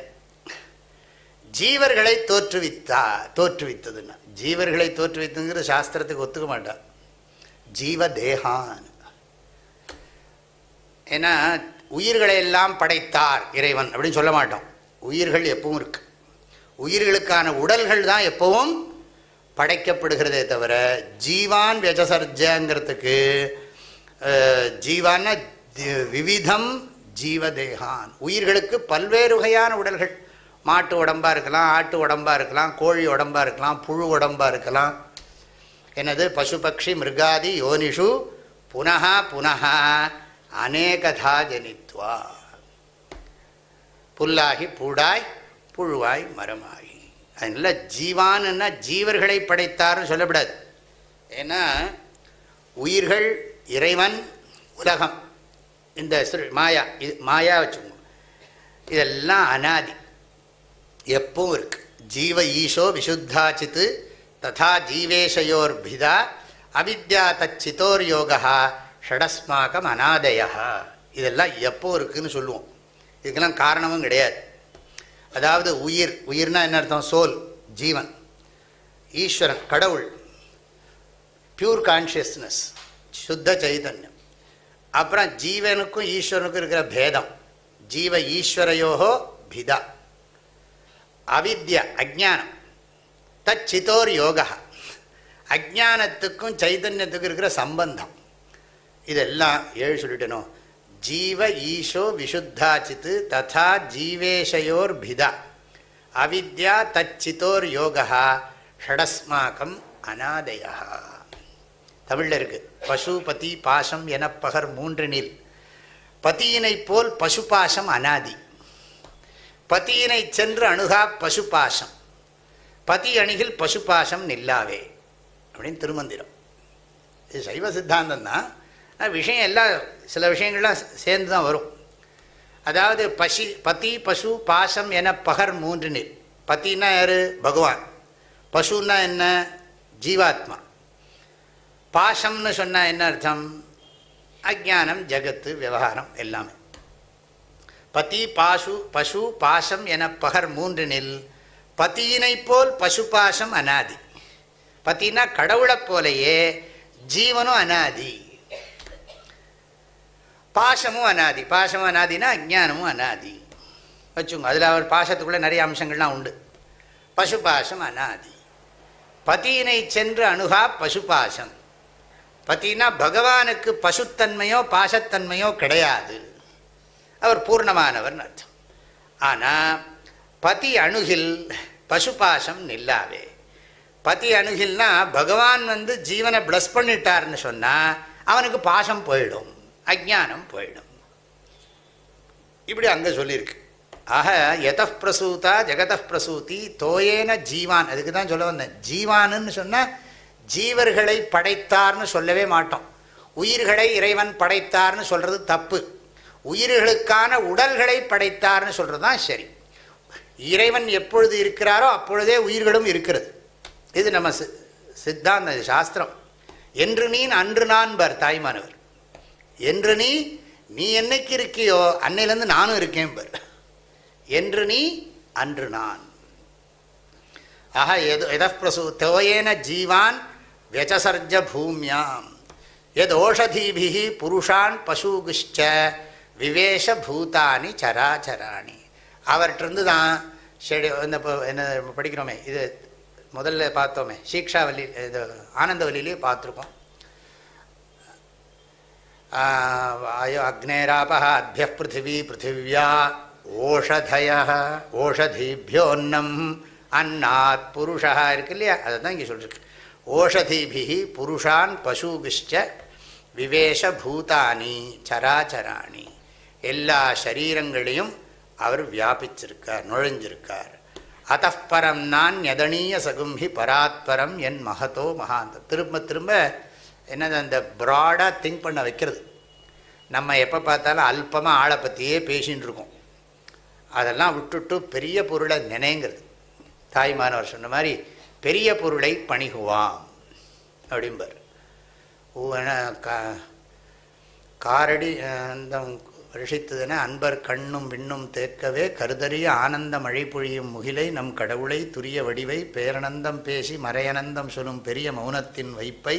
ஜீவர்களை தோற்றுவித்தா தோற்றுவித்ததுன்னா. ஜீவர்களை தோற்றுவித்துங்கிற சாஸ்திரத்துக்கு ஒத்துக்க மாட்டார் ஜீவ தேகான் ஏன்னா உயிர்களை எல்லாம் படைத்தார் இறைவன் அப்படின்னு சொல்ல மாட்டோம். உயிர்கள் எப்பவும் இருக்கு. உயிர்களுக்கான உடல்கள் தான் எப்பவும் படைக்கப்படுகிறதே தவிர ஜீவான் வெஜசர்ஜங்கிறதுக்கு ஜீவான விவிதம் ஜீவதேகான். உயிர்களுக்கு பல்வேறு வகையான உடல்கள். மாட்டு உடம்பாக இருக்கலாம் ஆட்டு உடம்பாக இருக்கலாம் கோழி உடம்பாக இருக்கலாம் புழு உடம்பாக இருக்கலாம். என்னது? பசு பக்ஷி மிருகாதி யோனிஷு புனகா புனகா அநேகதா ஜனித்வா. புல்லாகி பூடாய் புழுவாய் மரமாகி. அதனால ஜீவான்னா ஜீவர்களை படைத்தார்னு சொல்லப்படாது. ஏன்னா உயிர்கள் இறைவன் உலகம். இந்த மாயா இது மாயா வச்சுக்கோங்க. இதெல்லாம் அனாதி. எப்பவும் இருக்கு. ஜீவ ஈஷோ விசுத்தாச்சித்து ததா ஜீவேஷயோர் பிதா அவித்யா தச்சித்தோர் யோகா ஷடஸ்மாக்கம் அனாதயா இதெல்லாம் எப்போ இருக்குதுன்னு சொல்லுவோம். இதுக்கெல்லாம் காரணமும் கிடையாது. அதாவது உயிர் உயிர்னா என்ன அர்த்தம்? சோல் ஜீவன். ஈஸ்வரன் கடவுள். பியூர் கான்ஷியஸ்னஸ் சுத்த சைதன்யம். அப்புறம் ஜீவனுக்கும் ஈஸ்வரனுக்கும் இருக்கிற பேதம். ஜீவ ஈஸ்வரையோகோ பிதா. அவித்யா அஜானம் தச்சித்தோர் யோகா. அஜானத்துக்கும் சைதன்யத்துக்கும் இருக்கிற சம்பந்தம். இதெல்லாம் ஏழு சொல்லிட்டனோ? ஜீவ ஈஷோ விஷுத்தாச்சித்து ததா ஜீவேஷயோர் பிதா அவித்யா தச்சித்தோர் யோகா ஷடஸ்மாக்கம் அநாதயா தமிழில் இருக்குது பசுபதி பாசம் எனப்பகர் மூன்றினில். பத்தியினை போல் பசுபாசம் அனாதி. பத்தியினை சென்று அணுகா பசுபாசம். பதி அணிகில் பசுபாசம் நில்லாவே. அப்படின்னு திருமந்திரம். இது சைவ சித்தாந்தம் தான் விஷயம் எல்லாம் சில விஷயங்கள்லாம் சேர்ந்து தான் வரும். அதாவது பசி பதி பசு பாசம் என பகர் மூன்று நீர் பத்தின்னா யார்? பகவான். பசுன்னா என்ன? ஜீவாத்மா. பாசம்னு சொன்னால் என்ன அர்த்தம்? அஜானம் ஜகத்து விவகாரம் எல்லாமே. பதி பாசு பசு பாசம் என பகர் மூன்றினில் பத்தியினை போல் பசு பாசம் அனாதி. பத்தினா கடவுளைப் போலையே ஜீவனும் அனாதி. பாசமும் அனாதி. பாசமும் அனாதினா அஜானமும் அனாதி. வச்சுங்க அதில் அவர் பாசத்துக்குள்ளே நிறைய அம்சங்கள்லாம் உண்டு. பசு பாசம் அனாதி. பதியினை சென்று அணுகா பசுபாசம். பதினா பகவானுக்கு பசுத்தன்மையோ பாசத்தன்மையோ கிடையாது. அவர் பூர்ணமானவர்னு அர்த்தம். ஆனால் பதி அணுகில் பசுபாசம் நில்லாவே பதி அணுகில்னா பகவான் வந்து ஜீவனை ப்ளஸ் பண்ணிட்டார்னு சொன்னால் அவனுக்கு பாசம் போயிடும். அஜானம் போயிடும். இப்படி அங்கே சொல்லியிருக்கு. ஆக எத பிரசூதா ஜெகத பிரசூதி தோயேன ஜீவான். அதுக்கு தான் சொல்ல வந்தேன். ஜீவானுன்னு சொன்னால் ஜீவர்களை படைத்தார்னு சொல்லவே மாட்டோம். உயிர்களை இறைவன் படைத்தார்னு சொல்கிறது தப்பு. உயிர்களுக்கான உடல்களை படைத்தார்னு சொல்கிறது தான் சரி. இறைவன் எப்பொழுது இருக்கிறாரோ அப்பொழுதே உயிர்களும் இருக்கிறது. இது நம்ம சித்தாந்த சாஸ்திரம். என்று நீ அன்று நான் பர் தாய்மானவர். என்று நீ நீ என்னைக்கு இருக்கியோ அன்னையிலேருந்து நானும் இருக்கேன் பர். என்று நீ அன்று நான். ஆஹா எது எதப்பிரசு தோயேன ஜீவான் வியச்சசர்ஜ பூமியாம். எத் ஓஷதீபிகி புருஷான் பசுகுஷ்ச விவேஷ பூதானி சராச்சராணி. அவர்கிட்டருந்து தான் ஷெடி இந்த என்ன படிக்கிறோமே இது முதல்ல பார்த்தோமே சீக்ஷாவலி இது ஆனந்தவல்லியிலேயே பார்த்துருக்கோம். அக்னேராப அத்திய பிருத்திவி பிருத்திவியா ஓஷதய ஓஷதீபியோன்னம் அன்னாத் புருஷா இருக்கு இல்லையா? அதை தான் இங்கே சொல்லியிருக்கு ஓஷதீபிகி புருஷான் பசுபிஷ்ட விவேஷ பூதானி சராச்சராணி. எல்லா சரீரங்களையும் அவர் வியாபிச்சிருக்கார் நுழைஞ்சிருக்கார். அத்தப்பரம் நான் எதனீய சகும்பி பராத்பரம் என் மகத்தோ மகாந்தம் திரும்ப திரும்ப என்னது அந்த ப்ராடாக திங்க் பண்ண வைக்கிறது. நம்ம எப்போ பார்த்தாலும் அல்பமாக ஆளை பற்றியே பேசின்னு இருக்கோம். அதெல்லாம் விட்டுட்டு பெரிய பொருளை நினைங்கிறது. தாய்மானவர் சொன்ன மாதிரி பெரிய பொருளை பணிகுவாம் அப்படிம்பார். காரடி அந்த ரிஷித்ததுன அன்பர் கண்ணும் விண்ணும் தேக்கவே கருதறிய ஆனந்த மழை பொழியும் முகிலை நம் கடவுளை துரிய வடிவை பேரனந்தம் பேசி மறையனந்தம் சொல்லும் பெரிய மௌனத்தின் வைப்பை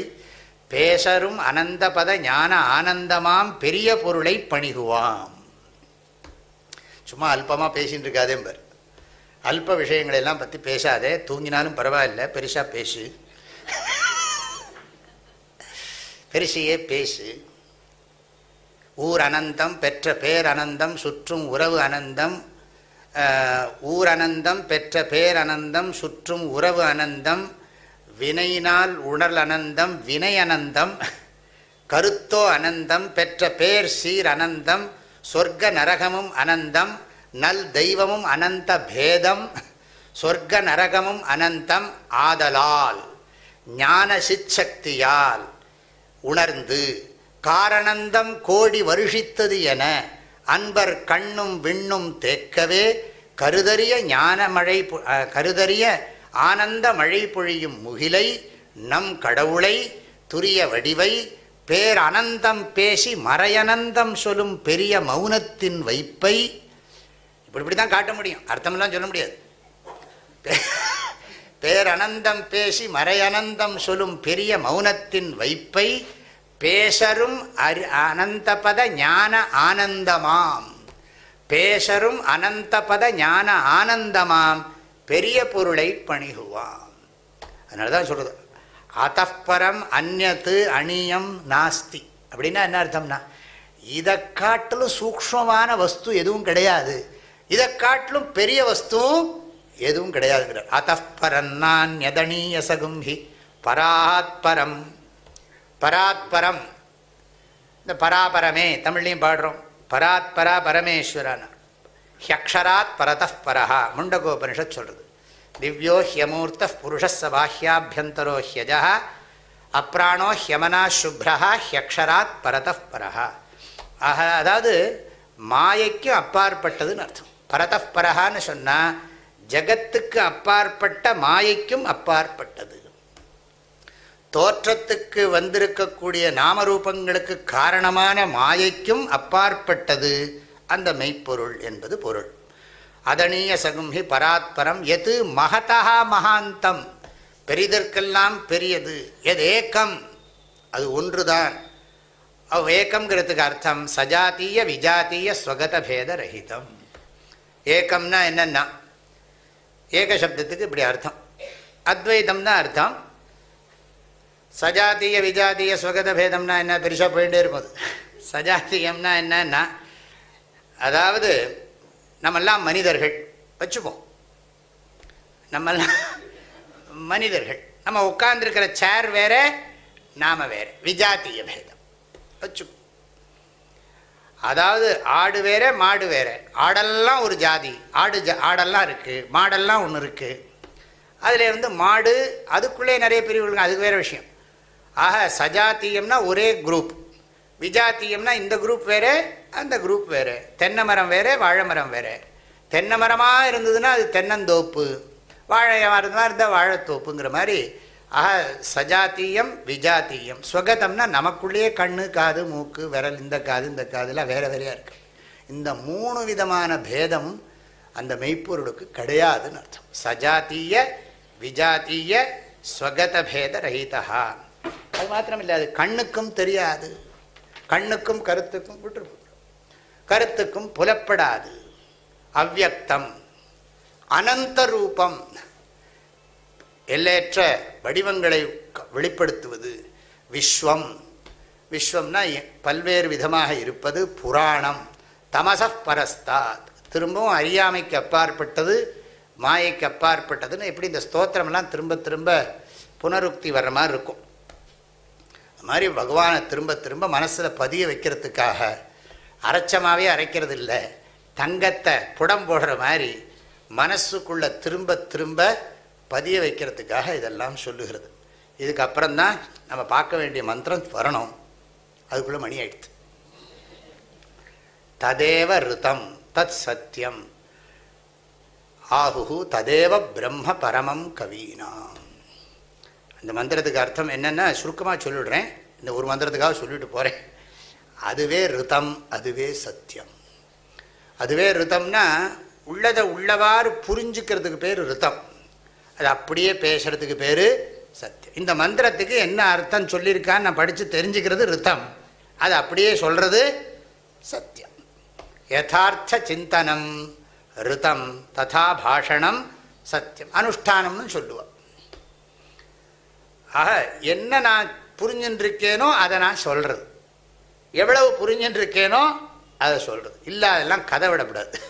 பேசரும் அனந்தபத ஞான ஆனந்தமாம் பெரிய பொருளை பணிகுவாம். சும்மா அல்பமாக பேசின்னு இருக்காதேம்பர் அல்ப விஷயங்களெல்லாம் பற்றி பேசாதே தூங்கினாலும் பரவாயில்ல பெருசாக பேசு. பெருசையே பேசு. ஊர் அனந்தம் பெற்ற பேர் அனந்தம் சுற்றும் உறவு அனந்தம் ஊர் அனந்தம் பெற்ற பேர் அனந்தம் சுற்றும் உறவு அனந்தம் வினையினால் உணல் அனந்தம் வினை அனந்தம் கருத்தோ அனந்தம் பெற்ற பேர் சீர் அனந்தம் சொர்க்க நரகமும் அனந்தம் நல் தெய்வமும் அனந்த பேதம் சொர்க்க நரகமும் அனந்தம் ஆதலால் ஞான சிச்சக்தியால் உணர்ந்து காரணந்தம் கோடி வருஷித்தது என அன்பர் கண்ணும் விண்ணும் தேக்கவே கருதறிய ஞானமழை கருதறிய ஆனந்த மழை பொழியும் முகிலை நம் கடவுளை துரிய வடிவை பேர் அனந்தம் பேசி மறையனந்தம் சொல்லும் பெரிய மௌனத்தின் வைப்பை. இப்படி இப்படி தான் காட்ட முடியும். அர்த்தமெல்லாம் சொல்ல முடியாது. பேரனந்தம் பேசி மறையனந்தம் சொல்லும் பெரிய மௌனத்தின் வைப்பை பேசரும் அரி அனந்தபத ஞான ஆனந்தமாம். பேசரும் அனந்தபத ஞான ஆனந்தமாம். பெரிய பொருளை பணிகுவான். அதனால தான் சொல்கிறது அத்தப்பரம் அந்நத்து அணியம் நாஸ்தி. அப்படின்னா என்ன அர்த்தம்னா இதை காட்டிலும் சூக்மமான வஸ்து எதுவும் கிடையாது. இதை காட்டிலும் பெரிய வஸ்துவும் எதுவும் கிடையாதுங்கிறார். அத்தப்பரன்னான் யதனீய சகும்பி பராத்பரம் பராத்பரம் இந்த பராபரமே தமிழ்லையும் பாடுறோம். பராத்பரா பரமேஸ்வரான. ஹியக்ஷராத் பரதः முண்டகோபனிஷத் சொல்கிறது திவ்யோ ஹியமூர்த்த புருஷஸ் பாஹ்யாபியந்தரோ ஹியஜ அப்ராணோ ஹியமனா சுப்ரஹா ஹியக்ஷராத் பரதः பரஹா. ஆக அதாவது மாயைக்கும் அப்பாற்பட்டதுன்னு அர்த்தம். பரதப்பரஹான்னு சொன்னால் ஜகத்துக்கு அப்பாற்பட்ட மாயைக்கும் அப்பாற்பட்டது. தோற்றத்துக்கு வந்திருக்கக்கூடிய நாமரூபங்களுக்கு காரணமான மாயைக்கும் அப்பாற்பட்டது. அந்த மெய்ப்பொருள் என்பது பொருள். அதனீய சகும்ஹி பராத்பரம் எது மகதா மகாந்தம். பெரிதற்கெல்லாம் பெரியது எது ஏக்கம்? அது ஒன்றுதான். அவ் ஏக்கம்ங்கிறதுக்கு அர்த்தம் சஜாத்திய விஜாத்திய ஸ்வகத பேத ரஹிதம். ஏக்கம்னா என்னென்னா ஏக சப்தத்துக்கு இப்படி அர்த்தம். அத்வைதம் தான் அர்த்தம் சஜாத்திய விஜாத்திய ஸ்வகத பேதம்னா என்ன? பெருசாக போயிட்டே இருக்கும் அது. சஜாத்தியம்னா என்னன்னா அதாவது நம்மெல்லாம் மனிதர்கள் வச்சுப்போம். நம்மெல்லாம் மனிதர்கள். நம்ம உட்கார்ந்துருக்கிற சேர் வேற நாம வேற. விஜாத்திய பேதம். வச்சுப்போம். அதாவது ஆடு வேற மாடு வேற. ஆடெல்லாம் ஒரு ஜாதி. ஆடு ஜா ஆடெல்லாம் இருக்குது மாடெல்லாம் ஒன்று இருக்குது அதில் வந்து மாடு அதுக்குள்ளே நிறைய பிரிவுகள் அதுக்கு வேறு விஷயம். ஆக சஜாத்தியம்னா ஒரே குரூப் விஜாத்தியம்னா இந்த குரூப் வேறு அந்த குரூப் வேறு. தென்னை மரம் வேறு வாழை மரம் வேறு. தென்னை மரமாக இருந்ததுன்னா அது தென்னந்தோப்பு. வாழை மரமாக இருந்தால் வாழைத்தோப்புங்கிற மாதிரி. ஆஹா சஜாத்தியம் விஜாத்தியம். ஸ்வகதம்னா நமக்குள்ளேயே கண்ணு காது மூக்கு விரல் இந்த காது இந்த காதுலாம் வேறு வேறையாக இருக்குது இந்த மூணு விதமான பேதம் அந்த மெய்ப்பொருளுக்கு கிடையாதுன்னு அர்த்தம். சஜாத்திய விஜாத்திய ஸ்வகத பேத ரஹிதா அது மாத்திரம் இல்லை அது கண்ணுக்கும் தெரியாது. கண்ணுக்கும் கருத்துக்கும் விட்டு கருத்துக்கும் புலப்படாது. அவ்வக்தம். அனந்த ரூபம். எல்லையற்ற வடிவங்களை வெளிப்படுத்துவது விஸ்வம். விஸ்வம்னா பல்வேறு விதமாக இருப்பது புராணம். தமச பரஸ்தாத். திரும்பவும் அறியாமைக்கு அப்பாற்பட்டது மாயைக்கு அப்பாற்பட்டதுன்னு எப்படி இந்த ஸ்தோத்திரமெல்லாம் திரும்ப திரும்ப புனருக்தி வர்ற மாதிரி இருக்கும். அது மாதிரி பகவானை திரும்ப திரும்ப மனசில் பதிய வைக்கிறதுக்காக அரைச்சமாகவே அரைக்கிறது இல்லை தங்கத்தை புடம் போடுற மாதிரி மனசுக்குள்ளே திரும்ப திரும்ப பதிய வைக்கிறதுக்காக இதெல்லாம் சொல்லுகிறது. இதுக்கப்புறம்தான் நம்ம பார்க்க வேண்டிய மந்திரம் வரணும். அதுக்குள்ளே மணி ஆயிடுச்சு ததேவ ருதம் தத் சத்தியம் ஆகு ததேவ பிரம்ம பரமம் கவீனாம் அந்த மந்திரத்துக்கு அர்த்தம் என்னென்னா சுருக்கமாக சொல்லிடுறேன். இந்த ஒரு மந்திரத்துக்காக சொல்லிட்டு போகிறேன் அதுவே ரிதம் அதுவே சத்தியம் அதுவே ரிதம்னா உள்ளதை உள்ளவாறு புரிஞ்சுக்கிறதுக்கு பேர் ரிதம். அது அப்படியே பேசுகிறதுக்கு பேர் சத்தியம் இந்த மந்திரத்துக்கு என்ன அர்த்தம் சொல்லியிருக்கான்னு நான் படித்து தெரிஞ்சுக்கிறது ரித்தம் அது அப்படியே சொல்கிறது சத்தியம் யதார்த்த சிந்தனம் ரித்தம் ததா பாஷணம் சத்தியம் அனுஷ்டானம்னு சொல்லுவோம். ஆக என்ன நான் புரிஞ்சுட்டுருக்கேனோ அதை நான் சொல்கிறது எவ்வளவு புரிஞ்சுட்டுருக்கேனோ அதை சொல்கிறது இல்லை அதெல்லாம் கதை விடக்கூடாது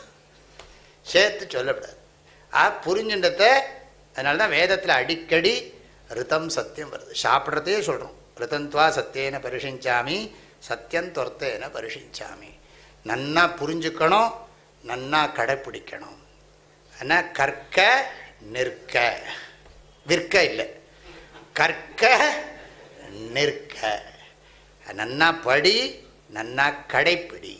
சேர்த்து சொல்லக்கூடாது ஆ புரிஞ்சுன்றதை அதனால தான் வேதத்தில் அடிக்கடி ரிதம் சத்தியம் வருது. சாப்பிட்றதையே சொல்கிறோம் ரிதந்த்வா சத்தியன பரிஷிஞ்சாமி சத்தியம் தொர்த்தேன பரிஷிஞ்சாமி. நன்னா புரிஞ்சுக்கணும் நன்னா கடைப்பிடிக்கணும். ஆனால் கற்க நிற்க. விற்க இல்லை. கற்க நிற்க. நன்னா படி நன்னா கடைப்பிடி.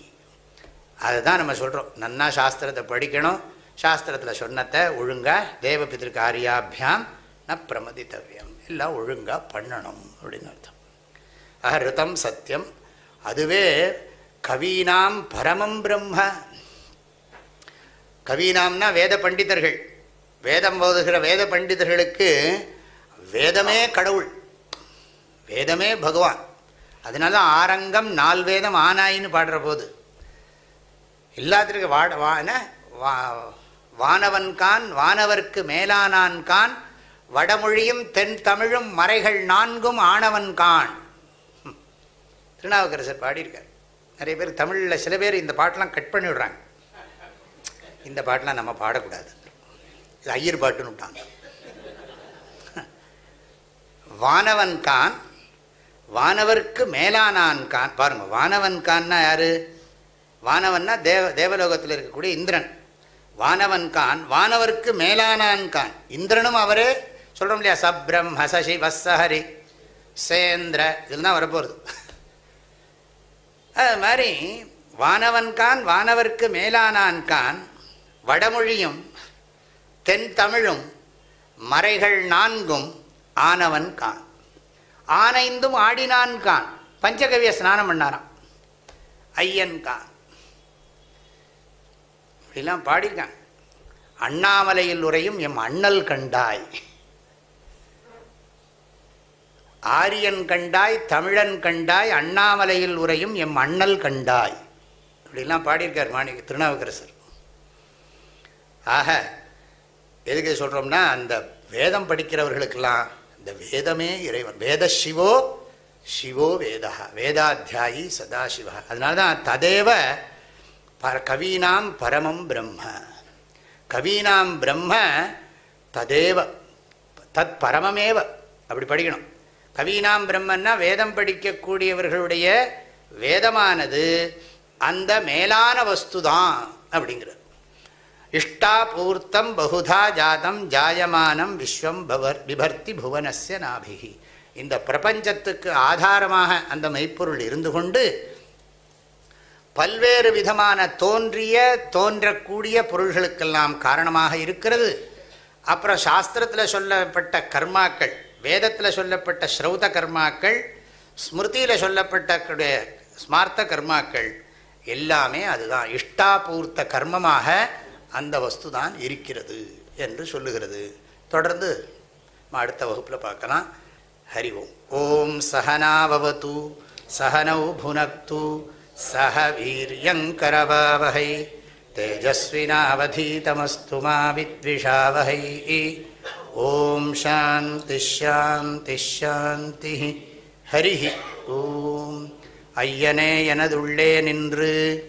அதுதான் நம்ம சொல்கிறோம் நன்னா சாஸ்திரத்தை படிக்கணும். சாஸ்திரத்தில் சொன்னத்தை ஒழுங்காக தேவபிதிரு காரியாபியாம் ந பிரமதித்தவியம். எல்லாம் ஒழுங்காக பண்ணணும் அப்படின்னு அர்த்தம். ஆக ரிதம் சத்தியம் அதுவே கவீனாம் பரமம் பிரம்ம. கவீனாம்னா வேத பண்டிதர்கள். வேதம் போதுகிற வேத பண்டிதர்களுக்கு வேதமே கடவுள். வேதமே பகவான். அதனால தான் ஆரங்கம் நால் வேதம் ஆனாயின்னு பாடுற போது. எல்லாத்திற்கு வாட வான வா வானவன்கான் வானவர்க்கு மேலானான்கான் வடமொழியும் தென் தமிழும் மறைகள் நான்கும் ஆணவன்கான் திருநாவுக்கரசர் பாடியிருக்கார். நிறைய பேர் தமிழில் சில பேர் இந்த பாட்டெலாம் கட் பண்ணி விடுறாங்க இந்த பாட்டெலாம் நம்ம பாடக்கூடாது. இது ஐயர் பாட்டுன்னு விட்டாங்க. வானவன்கான் வானவர்க்கு மேலானான் கான். பாருங்க வானவன்கான்னா யாரு? வானவன்னா தேவ தேவலோகத்தில் இருக்கக்கூடிய இந்திரன். வானவன்கான் வானவர்க்கு மேலானான் கான். இந்திரனும் அவரே சொல்கிறோம் இல்லையா? சப்ரம் ஹசசி வசஹரி சேந்திர இதில் தான் வரப்போகிறது அது மாதிரி வானவன்கான் வானவர்க்கு மேலானான்கான் வடமொழியும் தென் தமிழும் மறைகள் நான்கும் ஆனவன் கான். ஆனைந்தும் ஆடினான் கான். பஞ்சகவிய ஸ்நானம் பண்ணாராம். ஐயன் கான். இப்படிலாம் பாடியிருக்காங்க. அண்ணாமலையில் உரையும் எம் அண்ணல் கண்டாய். ஆரியன் கண்டாய் தமிழன் கண்டாய் அண்ணாமலையில் உரையும் எம் அண்ணல் கண்டாய். இப்படிலாம் பாடியிருக்கார் மாணிக்க திருநாவுக்கரசர். ஆக எதுக்கு சொல்கிறோம்னா அந்த வேதம் படிக்கிறவர்களுக்கெல்லாம் இந்த வேதமே இறைவன். வேத சிவோ சிவோ வேதா. வேதாத்தியாயி சதாசிவா. அதனால தான் ததேவ பர கவீனாம் பரமம் பிரம்ம. கவீனாம் பிரம்ம ததேவ தத் பரமமேவ. அப்படி படிக்கணும். கவீனாம் பிரம்மன்னா வேதம் படிக்கக்கூடியவர்களுடைய வேதமானது அந்த மேலான வஸ்து தான் அப்படிங்கிறது. இஷ்டாபூர்த்தம் பகுதா ஜாதம் ஜாயமானம் விஸ்வம் பவர் விபர்த்தி புவனஸ்ய நாபிகி இந்த பிரபஞ்சத்துக்கு ஆதாரமாக அந்த மெய்ப்பொருள் இருந்து கொண்டு பல்வேறு விதமான தோன்றிய தோன்றக்கூடிய பொருள்களுக்கெல்லாம் காரணமாக இருக்கிறது. அப்புறம் சாஸ்திரத்தில் சொல்லப்பட்ட கர்மாக்கள் வேதத்தில் சொல்லப்பட்ட ஸ்ரௌத கர்மாக்கள் ஸ்மிருதியில் சொல்லப்பட்ட ஸ்மார்த்த கர்மாக்கள் எல்லாமே அதுதான். இஷ்டாபூர்த்த கர்மமாக அந்த வஸ்து தான் இருக்கிறது என்று சொல்லுகிறது. தொடர்ந்து அடுத்த வகுப்பில் பார்க்கலாம். ஹரி ஓம். ஓம் சகனாவது சகனௌ புனக்து சக வீரியங்கரவாவகை தேஜஸ்வினாவதீதமஸ்து மாவித்விஷாவகை ஓம் சாந்தி ஷாந்தி ஷாந்தி. ஹரி ஓம். ஐயனே எனதுள்ளே நின்று